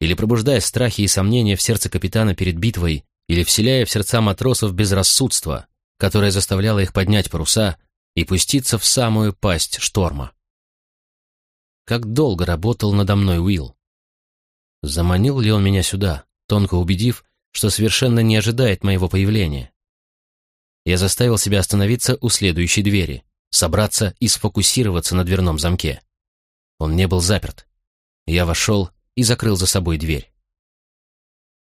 или пробуждая страхи и сомнения в сердце капитана перед битвой, или вселяя в сердца матросов безрассудство, которое заставляло их поднять паруса и пуститься в самую пасть шторма. Как долго работал надо мной Уилл? Заманил ли он меня сюда, тонко убедив, что совершенно не ожидает моего появления? Я заставил себя остановиться у следующей двери, собраться и сфокусироваться на дверном замке. Он не был заперт. Я вошел и закрыл за собой дверь.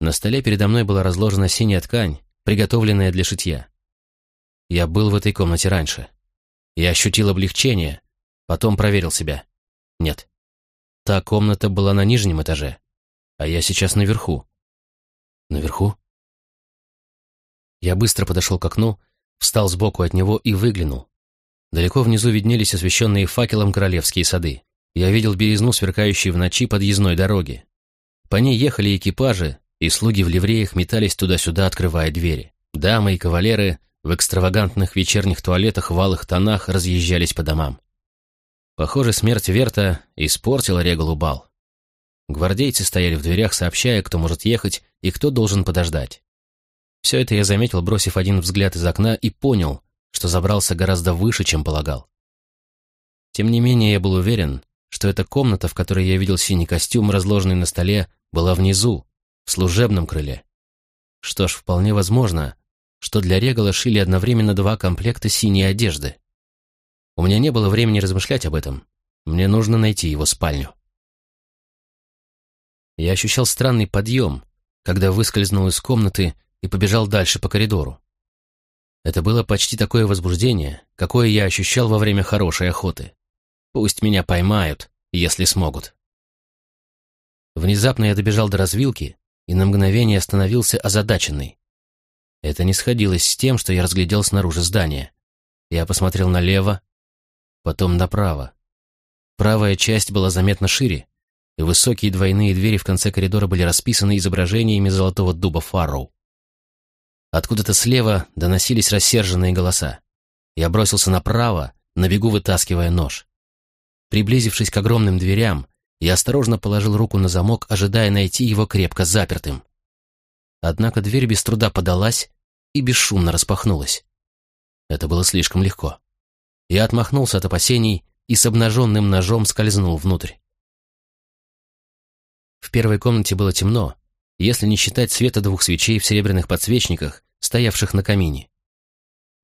На столе передо мной была разложена синяя ткань, приготовленная для шитья. Я был в этой комнате раньше. Я ощутил облегчение, потом проверил себя. Нет. Та комната была на нижнем этаже, а я сейчас наверху. Наверху? Я быстро подошел к окну, встал сбоку от него и выглянул. Далеко внизу виднелись освещенные факелом королевские сады. Я видел березну, сверкающую в ночи подъездной дороги. По ней ехали экипажи, и слуги в ливреях метались туда-сюда, открывая двери. Дамы и кавалеры в экстравагантных вечерних туалетах в алых тонах разъезжались по домам. Похоже, смерть Верта испортила Регалу бал. Гвардейцы стояли в дверях, сообщая, кто может ехать и кто должен подождать. Все это я заметил, бросив один взгляд из окна, и понял, что забрался гораздо выше, чем полагал. Тем не менее, я был уверен, что эта комната, в которой я видел синий костюм, разложенный на столе, была внизу, в служебном крыле. Что ж, вполне возможно, что для Регала шили одновременно два комплекта синей одежды. У меня не было времени размышлять об этом. Мне нужно найти его спальню. Я ощущал странный подъем, когда выскользнул из комнаты и побежал дальше по коридору. Это было почти такое возбуждение, какое я ощущал во время хорошей охоты. Пусть меня поймают, если смогут. Внезапно я добежал до развилки и на мгновение остановился озадаченный. Это не сходилось с тем, что я разглядел снаружи здания. Я посмотрел налево, потом направо. Правая часть была заметно шире, и высокие двойные двери в конце коридора были расписаны изображениями золотого дуба Фарроу. Откуда-то слева доносились рассерженные голоса. Я бросился направо, на бегу вытаскивая нож. Приблизившись к огромным дверям, я осторожно положил руку на замок, ожидая найти его крепко запертым. Однако дверь без труда подалась и бесшумно распахнулась. Это было слишком легко. Я отмахнулся от опасений и с обнаженным ножом скользнул внутрь. В первой комнате было темно, если не считать света двух свечей в серебряных подсвечниках, стоявших на камине.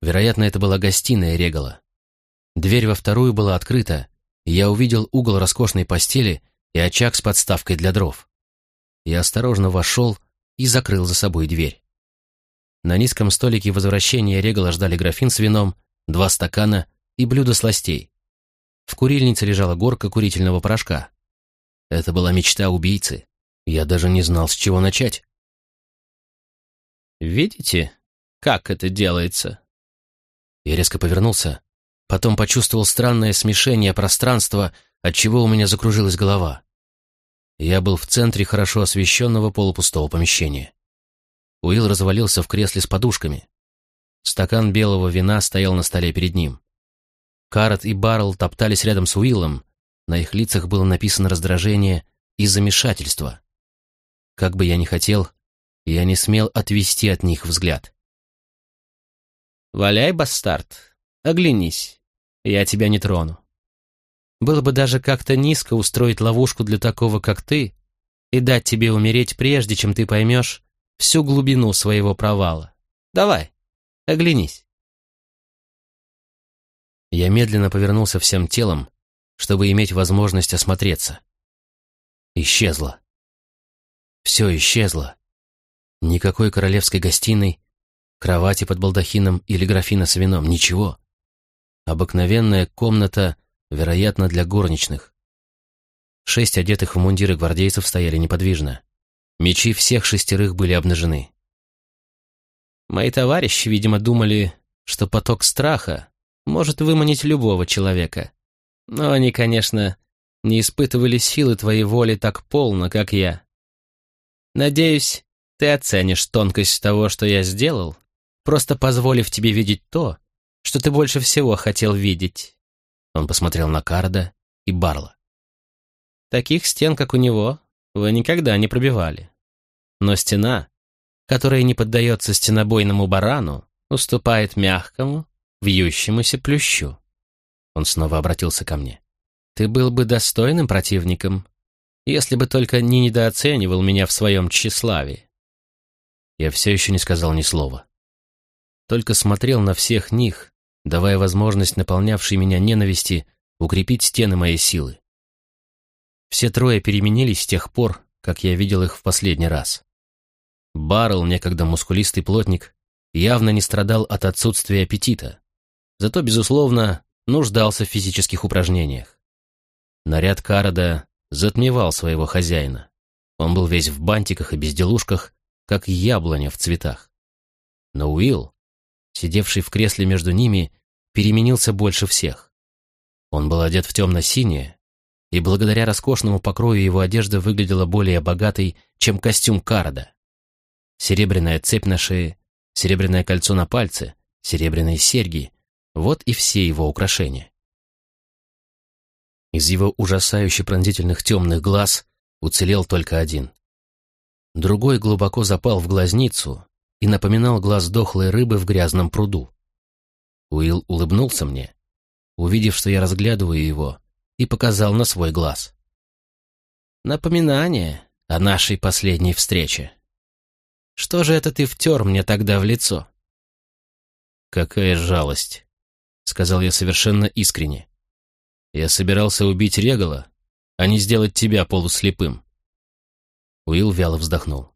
Вероятно, это была гостиная Регала. Дверь во вторую была открыта, я увидел угол роскошной постели и очаг с подставкой для дров. Я осторожно вошел и закрыл за собой дверь. На низком столике возвращения Регала ждали графин с вином, два стакана и блюдо сластей. В курильнице лежала горка курительного порошка. Это была мечта убийцы. Я даже не знал, с чего начать. «Видите, как это делается?» Я резко повернулся, потом почувствовал странное смешение пространства, от чего у меня закружилась голова. Я был в центре хорошо освещенного полупустого помещения. Уилл развалился в кресле с подушками. Стакан белого вина стоял на столе перед ним. Карат и Баррелл топтались рядом с Уиллом, на их лицах было написано раздражение и замешательство. Как бы я ни хотел, я не смел отвести от них взгляд. «Валяй, бастард, оглянись, я тебя не трону. Было бы даже как-то низко устроить ловушку для такого, как ты, и дать тебе умереть, прежде чем ты поймешь всю глубину своего провала. Давай, оглянись». Я медленно повернулся всем телом, чтобы иметь возможность осмотреться. Исчезло. Все исчезло. Никакой королевской гостиной, кровати под балдахином или графина с вином, ничего. Обыкновенная комната, вероятно, для горничных. Шесть одетых в мундиры гвардейцев стояли неподвижно. Мечи всех шестерых были обнажены. Мои товарищи, видимо, думали, что поток страха может выманить любого человека. Но они, конечно, не испытывали силы твоей воли так полно, как я. Надеюсь, ты оценишь тонкость того, что я сделал, просто позволив тебе видеть то, что ты больше всего хотел видеть. Он посмотрел на Карда и Барла. Таких стен, как у него, вы никогда не пробивали. Но стена, которая не поддается стенобойному барану, уступает мягкому, вьющемуся плющу. Он снова обратился ко мне. Ты был бы достойным противником, если бы только не недооценивал меня в своем тщеславии. Я все еще не сказал ни слова. Только смотрел на всех них, давая возможность наполнявшей меня ненависти укрепить стены моей силы. Все трое переменились с тех пор, как я видел их в последний раз. Баррел, некогда мускулистый плотник, явно не страдал от отсутствия аппетита, зато, безусловно, нуждался в физических упражнениях. Наряд Карада затмевал своего хозяина. Он был весь в бантиках и безделушках, как яблоня в цветах. Но Уилл, сидевший в кресле между ними, переменился больше всех. Он был одет в темно-синее, и благодаря роскошному покрою его одежда выглядела более богатой, чем костюм Карда. Серебряная цепь на шее, серебряное кольцо на пальце, серебряные серьги — вот и все его украшения. Из его ужасающе пронзительных темных глаз уцелел только один. Другой глубоко запал в глазницу и напоминал глаз дохлой рыбы в грязном пруду. Уилл улыбнулся мне, увидев, что я разглядываю его, и показал на свой глаз. Напоминание о нашей последней встрече. Что же это ты втер мне тогда в лицо? Какая жалость, сказал я совершенно искренне. Я собирался убить Регала, а не сделать тебя полуслепым. Уилл вяло вздохнул.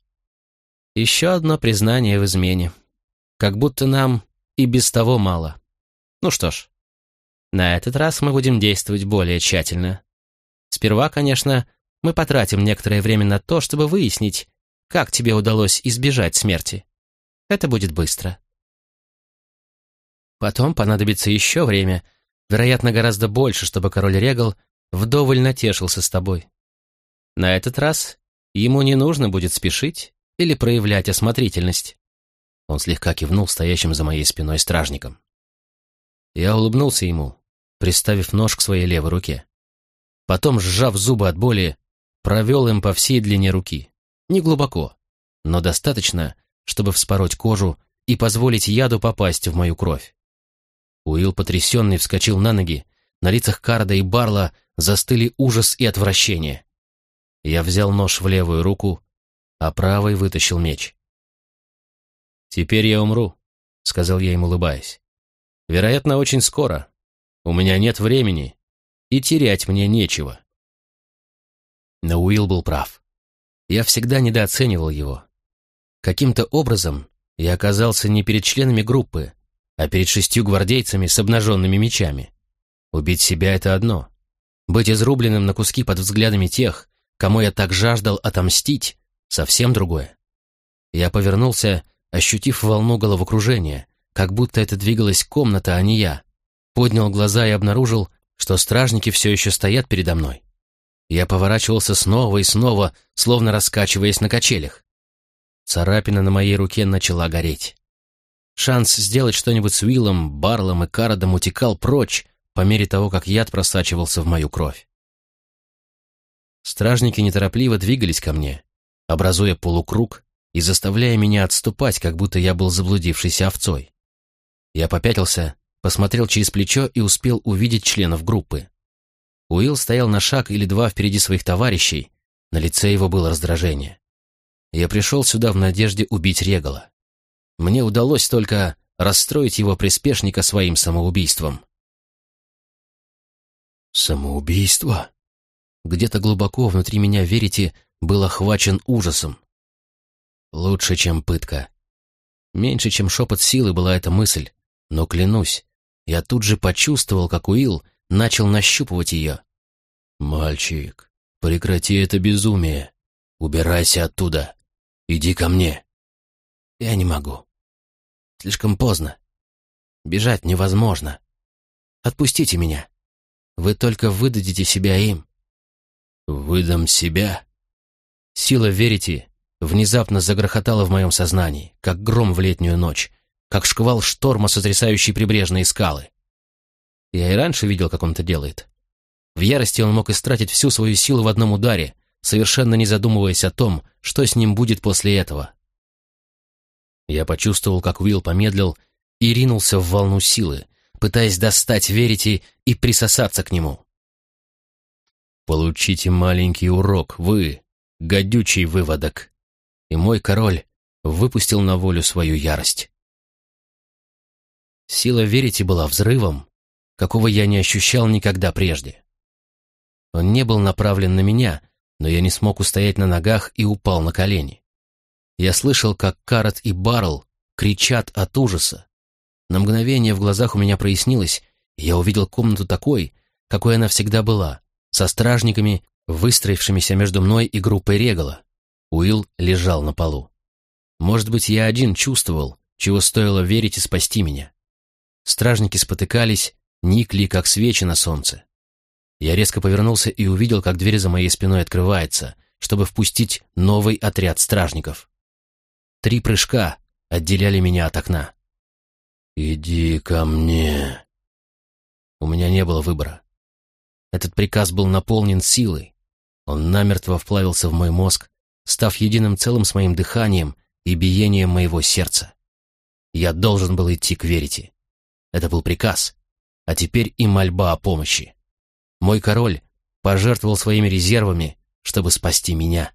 Еще одно признание в измене. Как будто нам и без того мало. Ну что ж, на этот раз мы будем действовать более тщательно. Сперва, конечно, мы потратим некоторое время на то, чтобы выяснить, как тебе удалось избежать смерти. Это будет быстро. Потом понадобится еще время, вероятно, гораздо больше, чтобы король Регал вдоволь натешился с тобой. На этот раз ему не нужно будет спешить или проявлять осмотрительность. Он слегка кивнул стоящим за моей спиной стражником. Я улыбнулся ему, приставив нож к своей левой руке. Потом, сжав зубы от боли, провел им по всей длине руки. Не глубоко, но достаточно, чтобы вспороть кожу и позволить яду попасть в мою кровь. Уилл, потрясенный, вскочил на ноги. На лицах Карда и Барла застыли ужас и отвращение. Я взял нож в левую руку, а правой вытащил меч. «Теперь я умру», — сказал я им, улыбаясь. «Вероятно, очень скоро, у меня нет времени, и терять мне нечего. Но Уилл был прав. Я всегда недооценивал его. Каким-то образом я оказался не перед членами группы, а перед шестью гвардейцами с обнаженными мечами. Убить себя — это одно. Быть изрубленным на куски под взглядами тех, кому я так жаждал отомстить, совсем другое. Я повернулся, ощутив волну головокружения, как будто это двигалась комната, а не я поднял глаза и обнаружил, что стражники все еще стоят передо мной. Я поворачивался снова и снова, словно раскачиваясь на качелях. Царапина на моей руке начала гореть. Шанс сделать что-нибудь с Уиллом, Барлом и Карадом утекал прочь по мере того, как яд просачивался в мою кровь. Стражники неторопливо двигались ко мне, образуя полукруг и заставляя меня отступать, как будто я был заблудившейся овцой. Я попятился, посмотрел через плечо и успел увидеть членов группы. Уилл стоял на шаг или два впереди своих товарищей, на лице его было раздражение. Я пришел сюда в надежде убить Регала. Мне удалось только расстроить его приспешника своим самоубийством. Самоубийство? Где-то глубоко внутри меня, верите, был охвачен ужасом. Лучше, чем пытка. Меньше, чем шепот силы была эта мысль, но клянусь, я тут же почувствовал, как Уилл начал нащупывать ее. «Мальчик, прекрати это безумие. «Убирайся оттуда! Иди ко мне!» «Я не могу. Слишком поздно. Бежать невозможно. Отпустите меня. Вы только выдадите себя им». «Выдам себя?» Сила верите внезапно загрохотала в моем сознании, как гром в летнюю ночь, как шквал шторма, сотрясающий прибрежные скалы. Я и раньше видел, как он это делает. В ярости он мог истратить всю свою силу в одном ударе, совершенно не задумываясь о том, что с ним будет после этого. Я почувствовал, как Уилл помедлил и ринулся в волну силы, пытаясь достать Верити и присосаться к нему. «Получите маленький урок, вы, гадючий выводок!» И мой король выпустил на волю свою ярость. Сила Верити была взрывом, какого я не ощущал никогда прежде. Он не был направлен на меня, но я не смог устоять на ногах и упал на колени. Я слышал, как Карат и Барл кричат от ужаса. На мгновение в глазах у меня прояснилось, и я увидел комнату такой, какой она всегда была, со стражниками, выстроившимися между мной и группой Регала. Уилл лежал на полу. Может быть, я один чувствовал, чего стоило верить и спасти меня. Стражники спотыкались, никли, как свечи на солнце. Я резко повернулся и увидел, как дверь за моей спиной открывается, чтобы впустить новый отряд стражников. Три прыжка отделяли меня от окна. «Иди ко мне». У меня не было выбора. Этот приказ был наполнен силой. Он намертво вплавился в мой мозг, став единым целым с моим дыханием и биением моего сердца. Я должен был идти к Верите. Это был приказ, а теперь и мольба о помощи. Мой король пожертвовал своими резервами, чтобы спасти меня.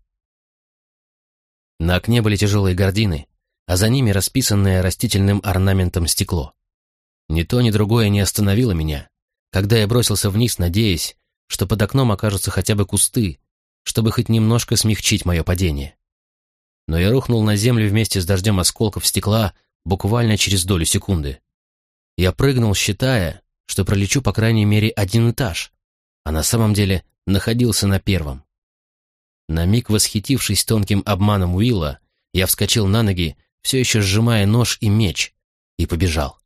На окне были тяжелые гардины, а за ними расписанное растительным орнаментом стекло. Ни то, ни другое не остановило меня, когда я бросился вниз, надеясь, что под окном окажутся хотя бы кусты, чтобы хоть немножко смягчить мое падение. Но я рухнул на землю вместе с дождем осколков стекла буквально через долю секунды. Я прыгнул, считая, что пролечу по крайней мере один этаж, а на самом деле находился на первом. На миг восхитившись тонким обманом Уилла, я вскочил на ноги, все еще сжимая нож и меч, и побежал.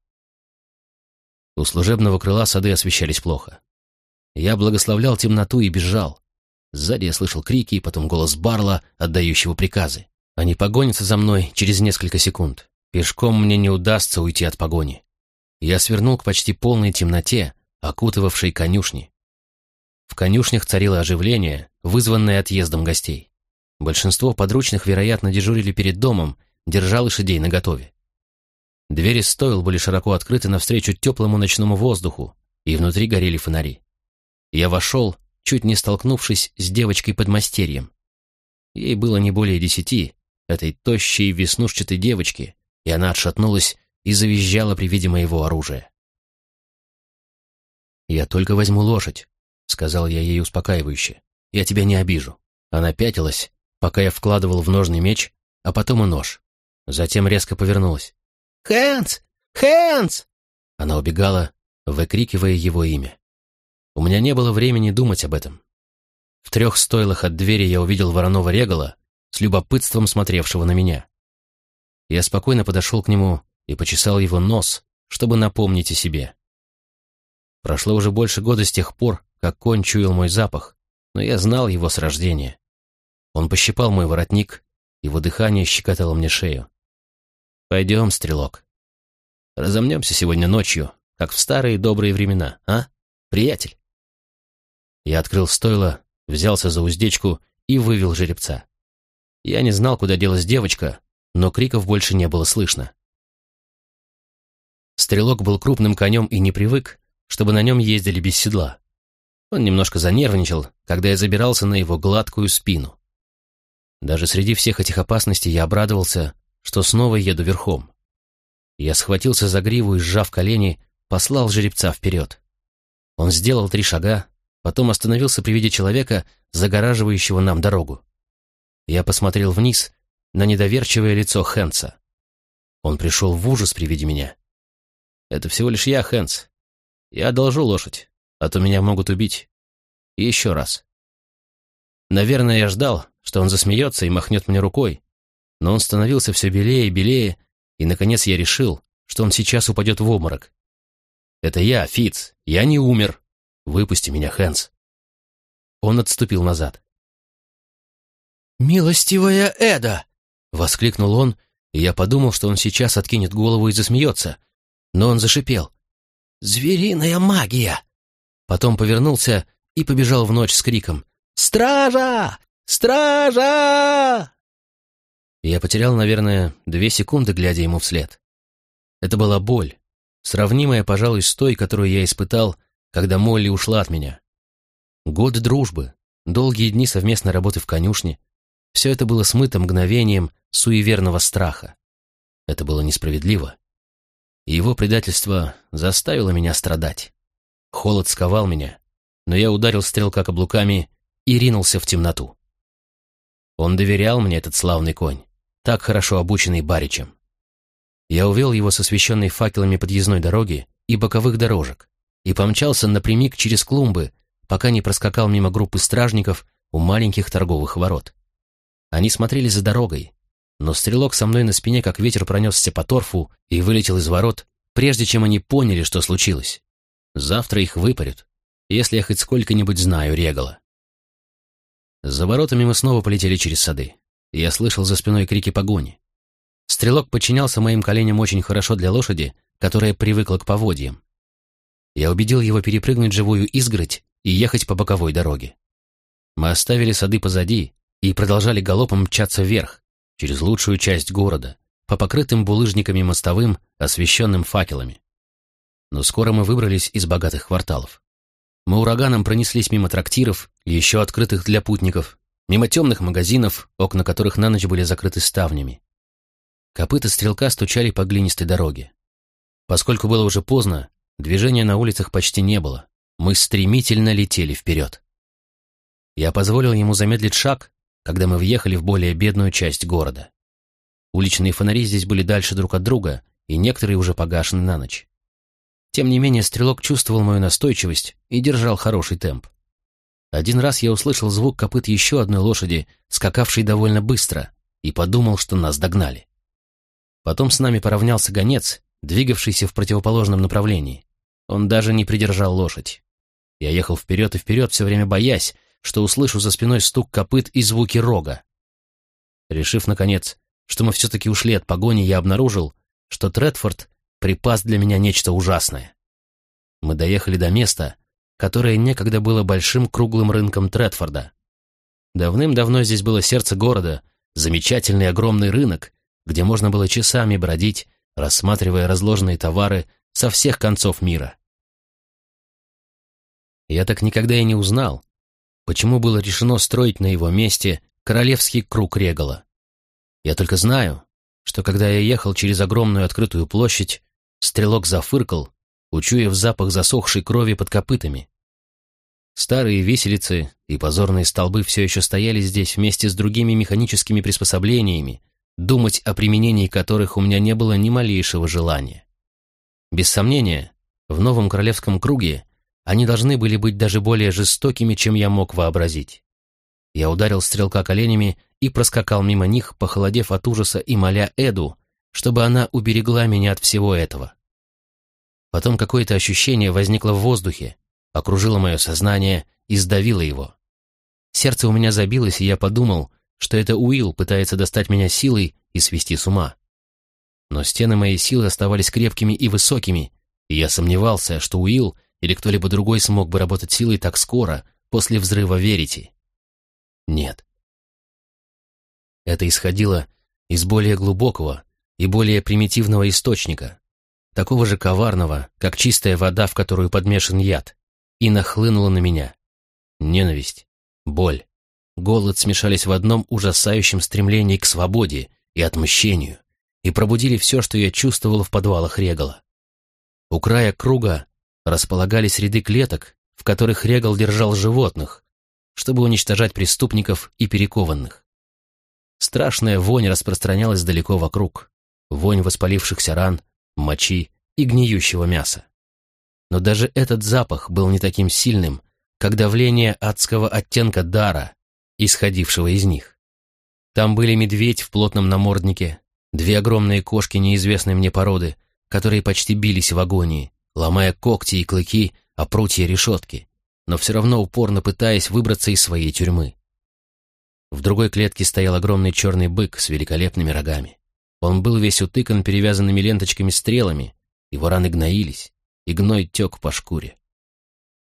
У служебного крыла сады освещались плохо. Я благословлял темноту и бежал. Сзади я слышал крики и потом голос Барла, отдающего приказы. Они погонятся за мной через несколько секунд. Пешком мне не удастся уйти от погони я свернул к почти полной темноте, окутывавшей конюшни. В конюшнях царило оживление, вызванное отъездом гостей. Большинство подручных, вероятно, дежурили перед домом, держа лошадей наготове. Двери стоил были широко открыты навстречу теплому ночному воздуху, и внутри горели фонари. Я вошел, чуть не столкнувшись с девочкой-подмастерьем. Ей было не более десяти, этой тощей веснушчатой девочки, и она отшатнулась, и завизжала при виде моего оружия. «Я только возьму лошадь», — сказал я ей успокаивающе. «Я тебя не обижу». Она пятилась, пока я вкладывал в ножный меч, а потом и нож. Затем резко повернулась. «Хэнс! Хэнс!» Она убегала, выкрикивая его имя. У меня не было времени думать об этом. В трех стойлах от двери я увидел вороного регала, с любопытством смотревшего на меня. Я спокойно подошел к нему и почесал его нос, чтобы напомнить о себе. Прошло уже больше года с тех пор, как конь чуял мой запах, но я знал его с рождения. Он пощипал мой воротник, его дыхание щекотало мне шею. «Пойдем, стрелок. Разомнемся сегодня ночью, как в старые добрые времена, а, приятель?» Я открыл стойло, взялся за уздечку и вывел жеребца. Я не знал, куда делась девочка, но криков больше не было слышно. Стрелок был крупным конем и не привык, чтобы на нем ездили без седла. Он немножко занервничал, когда я забирался на его гладкую спину. Даже среди всех этих опасностей я обрадовался, что снова еду верхом. Я схватился за гриву и, сжав колени, послал жеребца вперед. Он сделал три шага, потом остановился при виде человека, загораживающего нам дорогу. Я посмотрел вниз на недоверчивое лицо Хэнса. Он пришел в ужас при виде меня. Это всего лишь я, Хэнс. Я одолжу лошадь, а то меня могут убить. И еще раз. Наверное, я ждал, что он засмеется и махнет мне рукой, но он становился все белее и белее, и, наконец, я решил, что он сейчас упадет в обморок. «Это я, Фиц, я не умер. Выпусти меня, Хэнс». Он отступил назад. «Милостивая Эда!» — воскликнул он, и я подумал, что он сейчас откинет голову и засмеется. Но он зашипел. «Звериная магия!» Потом повернулся и побежал в ночь с криком «Стража! Стража!» Я потерял, наверное, две секунды, глядя ему вслед. Это была боль, сравнимая, пожалуй, с той, которую я испытал, когда Молли ушла от меня. Годы дружбы, долгие дни совместной работы в конюшне — все это было смыто мгновением суеверного страха. Это было несправедливо. И его предательство заставило меня страдать. Холод сковал меня, но я ударил стрелка каблуками и ринулся в темноту. Он доверял мне, этот славный конь, так хорошо обученный баричем. Я увел его с освещенной факелами подъездной дороги и боковых дорожек и помчался напрямик через клумбы, пока не проскакал мимо группы стражников у маленьких торговых ворот. Они смотрели за дорогой, но стрелок со мной на спине, как ветер, пронесся по торфу и вылетел из ворот, прежде чем они поняли, что случилось. Завтра их выпарят, если я хоть сколько-нибудь знаю Регала. За воротами мы снова полетели через сады. Я слышал за спиной крики погони. Стрелок подчинялся моим коленям очень хорошо для лошади, которая привыкла к поводьям. Я убедил его перепрыгнуть живую изгородь и ехать по боковой дороге. Мы оставили сады позади и продолжали галопом мчаться вверх, через лучшую часть города, по покрытым булыжниками мостовым, освещенным факелами. Но скоро мы выбрались из богатых кварталов. Мы ураганом пронеслись мимо трактиров, еще открытых для путников, мимо темных магазинов, окна которых на ночь были закрыты ставнями. Копыта стрелка стучали по глинистой дороге. Поскольку было уже поздно, движения на улицах почти не было. Мы стремительно летели вперед. Я позволил ему замедлить шаг, когда мы въехали в более бедную часть города. Уличные фонари здесь были дальше друг от друга, и некоторые уже погашены на ночь. Тем не менее, стрелок чувствовал мою настойчивость и держал хороший темп. Один раз я услышал звук копыт еще одной лошади, скакавшей довольно быстро, и подумал, что нас догнали. Потом с нами поравнялся гонец, двигавшийся в противоположном направлении. Он даже не придержал лошадь. Я ехал вперед и вперед, все время боясь, что услышу за спиной стук копыт и звуки рога. Решив, наконец, что мы все-таки ушли от погони, я обнаружил, что Тредфорд припас для меня нечто ужасное. Мы доехали до места, которое некогда было большим круглым рынком Тредфорда. Давным-давно здесь было сердце города, замечательный огромный рынок, где можно было часами бродить, рассматривая разложенные товары со всех концов мира. Я так никогда и не узнал, почему было решено строить на его месте королевский круг Регала. Я только знаю, что когда я ехал через огромную открытую площадь, стрелок зафыркал, учуяв запах засохшей крови под копытами. Старые виселицы и позорные столбы все еще стояли здесь вместе с другими механическими приспособлениями, думать о применении которых у меня не было ни малейшего желания. Без сомнения, в новом королевском круге они должны были быть даже более жестокими, чем я мог вообразить. Я ударил стрелка коленями и проскакал мимо них, похолодев от ужаса и моля Эду, чтобы она уберегла меня от всего этого. Потом какое-то ощущение возникло в воздухе, окружило мое сознание и сдавило его. Сердце у меня забилось, и я подумал, что это Уилл пытается достать меня силой и свести с ума. Но стены моей силы оставались крепкими и высокими, и я сомневался, что Уилл или кто-либо другой смог бы работать силой так скоро, после взрыва Верити? Нет. Это исходило из более глубокого и более примитивного источника, такого же коварного, как чистая вода, в которую подмешан яд, и нахлынуло на меня. Ненависть, боль, голод смешались в одном ужасающем стремлении к свободе и отмщению и пробудили все, что я чувствовал в подвалах Регала. У края круга располагались ряды клеток, в которых Регал держал животных, чтобы уничтожать преступников и перекованных. Страшная вонь распространялась далеко вокруг. Вонь воспалившихся ран, мочи и гниющего мяса. Но даже этот запах был не таким сильным, как давление адского оттенка дара исходившего из них. Там были медведь в плотном наморднике, две огромные кошки неизвестной мне породы, которые почти бились в агонии, ломая когти и клыки о прутья решетки, но все равно упорно пытаясь выбраться из своей тюрьмы. В другой клетке стоял огромный черный бык с великолепными рогами. Он был весь утыкан перевязанными ленточками-стрелами, его раны гноились, и гной тек по шкуре.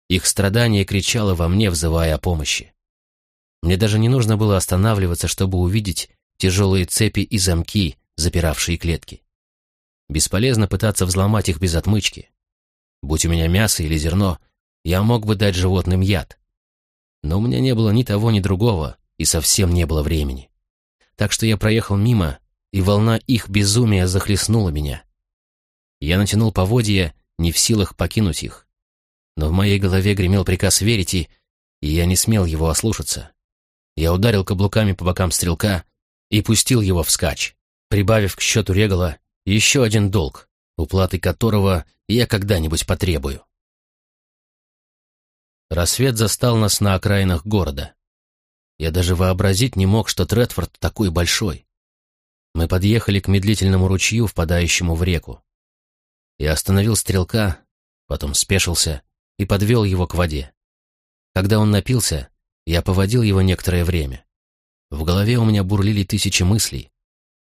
Их страдание кричало во мне, взывая о помощи. Мне даже не нужно было останавливаться, чтобы увидеть тяжелые цепи и замки, запиравшие клетки. Бесполезно пытаться взломать их без отмычки. Будь у меня мясо или зерно, я мог бы дать животным яд. Но у меня не было ни того, ни другого, и совсем не было времени. Так что я проехал мимо, и волна их безумия захлестнула меня. Я натянул поводья, не в силах покинуть их. Но в моей голове гремел приказ Верити, и я не смел его ослушаться. Я ударил каблуками по бокам стрелка и пустил его вскачь, прибавив к счету Регала еще один долг, уплаты которого я когда-нибудь потребую. Рассвет застал нас на окраинах города. Я даже вообразить не мог, что Тредфорд такой большой. Мы подъехали к медлительному ручью, впадающему в реку. Я остановил стрелка, потом спешился и подвел его к воде. Когда он напился, я поводил его некоторое время. В голове у меня бурлили тысячи мыслей.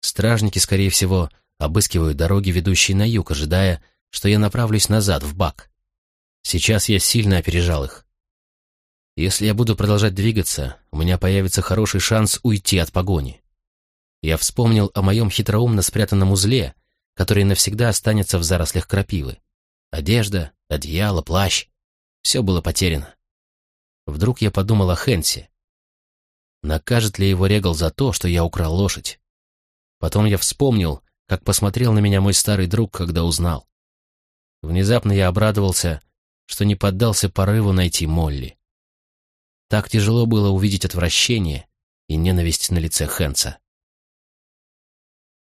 Стражники, скорее всего, обыскивают дороги, ведущие на юг, ожидая, что я направлюсь назад, в бак. Сейчас я сильно опережал их. Если я буду продолжать двигаться, у меня появится хороший шанс уйти от погони. Я вспомнил о моем хитроумно спрятанном узле, который навсегда останется в зарослях крапивы. Одежда, одеяло, плащ — все было потеряно. Вдруг я подумал о Хенсе. Накажет ли его Регал за то, что я украл лошадь? Потом я вспомнил, как посмотрел на меня мой старый друг, когда узнал. Внезапно я обрадовался, что не поддался порыву найти Молли. Так тяжело было увидеть отвращение и ненависть на лице Хенса.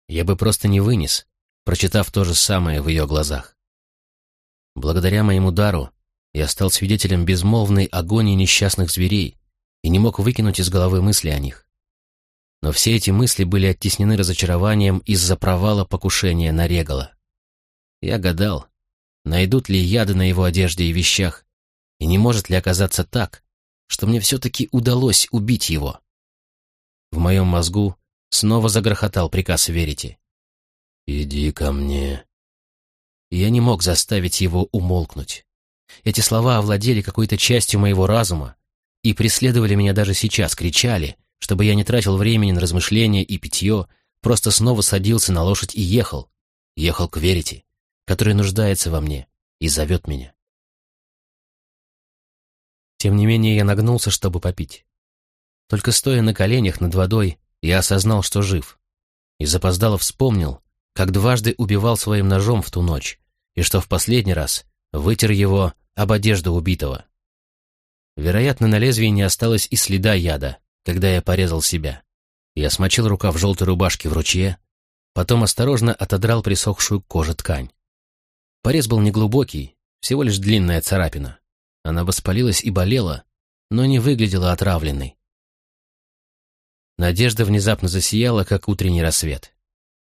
Я бы просто не вынес, прочитав то же самое в ее глазах. Благодаря моему дару я стал свидетелем безмолвной агонии несчастных зверей и не мог выкинуть из головы мысли о них. Но все эти мысли были оттеснены разочарованием из-за провала покушения на Регала. Я гадал, найдут ли яды на его одежде и вещах, и не может ли оказаться так, что мне все-таки удалось убить его. В моем мозгу снова загрохотал приказ Верити. «Иди ко мне». Я не мог заставить его умолкнуть. Эти слова овладели какой-то частью моего разума и преследовали меня даже сейчас, кричали, чтобы я не тратил времени на размышления и питье, просто снова садился на лошадь и ехал. Ехал к Верите, который нуждается во мне и зовет меня. Тем не менее я нагнулся, чтобы попить. Только стоя на коленях над водой, я осознал, что жив. И запоздало вспомнил, как дважды убивал своим ножом в ту ночь, и что в последний раз вытер его об одежду убитого. Вероятно, на лезвии не осталось и следа яда, когда я порезал себя. Я смочил рука в желтой рубашке в ручье, потом осторожно отодрал присохшую кожу ткань. Порез был неглубокий, всего лишь длинная царапина. Она воспалилась и болела, но не выглядела отравленной. Надежда внезапно засияла, как утренний рассвет.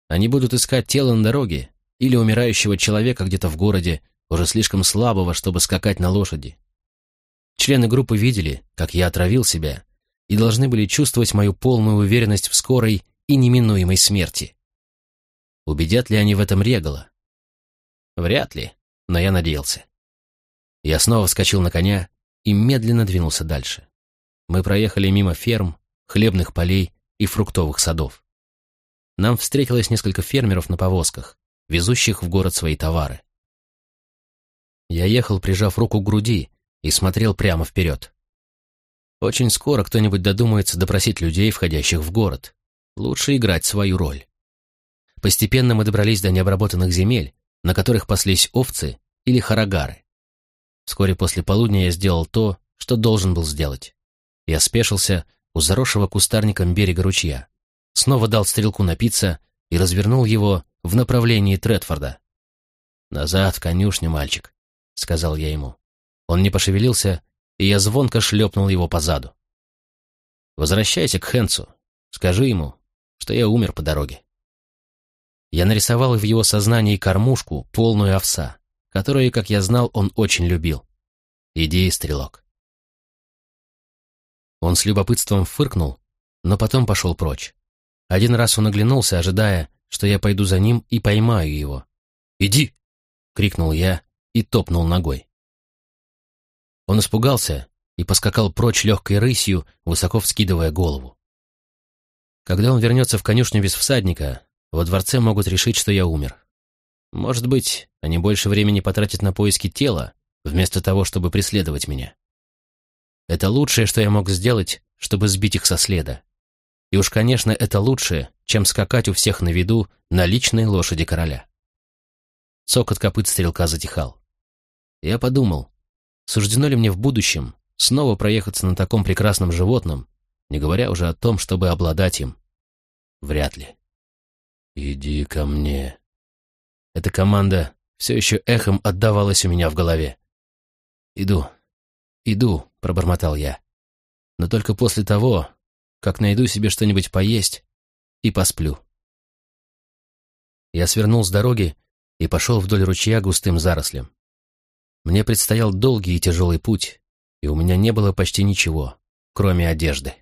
Они будут искать тело на дороге или умирающего человека где-то в городе, уже слишком слабого, чтобы скакать на лошади. Члены группы видели, как я отравил себя, и должны были чувствовать мою полную уверенность в скорой и неминуемой смерти. Убедят ли они в этом Регала? Вряд ли, но я надеялся. Я снова вскочил на коня и медленно двинулся дальше. Мы проехали мимо ферм, хлебных полей и фруктовых садов. Нам встретилось несколько фермеров на повозках, везущих в город свои товары. Я ехал, прижав руку к груди, и смотрел прямо вперед. Очень скоро кто-нибудь додумается допросить людей, входящих в город. Лучше играть свою роль. Постепенно мы добрались до необработанных земель, на которых паслись овцы или харагары. Вскоре после полудня я сделал то, что должен был сделать. Я спешился у заросшего кустарником берега ручья, снова дал стрелку напиться и развернул его в направлении Тредфорда. «Назад в конюшню, мальчик», — сказал я ему. Он не пошевелился, и я звонко шлепнул его по заду. Возвращайся к Хенцу. Скажи ему, что я умер по дороге. Я нарисовал в его сознании кормушку, полную овса, которую, как я знал, он очень любил. Иди, стрелок. Он с любопытством фыркнул, но потом пошел прочь. Один раз он оглянулся, ожидая, что я пойду за ним и поймаю его. «Иди!» — крикнул я и топнул ногой. Он испугался и поскакал прочь легкой рысью, высоко вскидывая голову. Когда он вернется в конюшню без всадника, во дворце могут решить, что я умер. Может быть, они больше времени потратят на поиски тела, вместо того, чтобы преследовать меня. Это лучшее, что я мог сделать, чтобы сбить их со следа. И уж, конечно, это лучше, чем скакать у всех на виду на личной лошади короля. Цокот копыт стрелка затихал. Я подумал, суждено ли мне в будущем снова проехаться на таком прекрасном животном, не говоря уже о том, чтобы обладать им. Вряд ли. «Иди ко мне». Эта команда все еще эхом отдавалась у меня в голове. «Иду, иду», — пробормотал я. «Но только после того, как найду себе что-нибудь поесть и посплю». Я свернул с дороги и пошел вдоль ручья густым зарослям. Мне предстоял долгий и тяжелый путь, и у меня не было почти ничего, кроме одежды.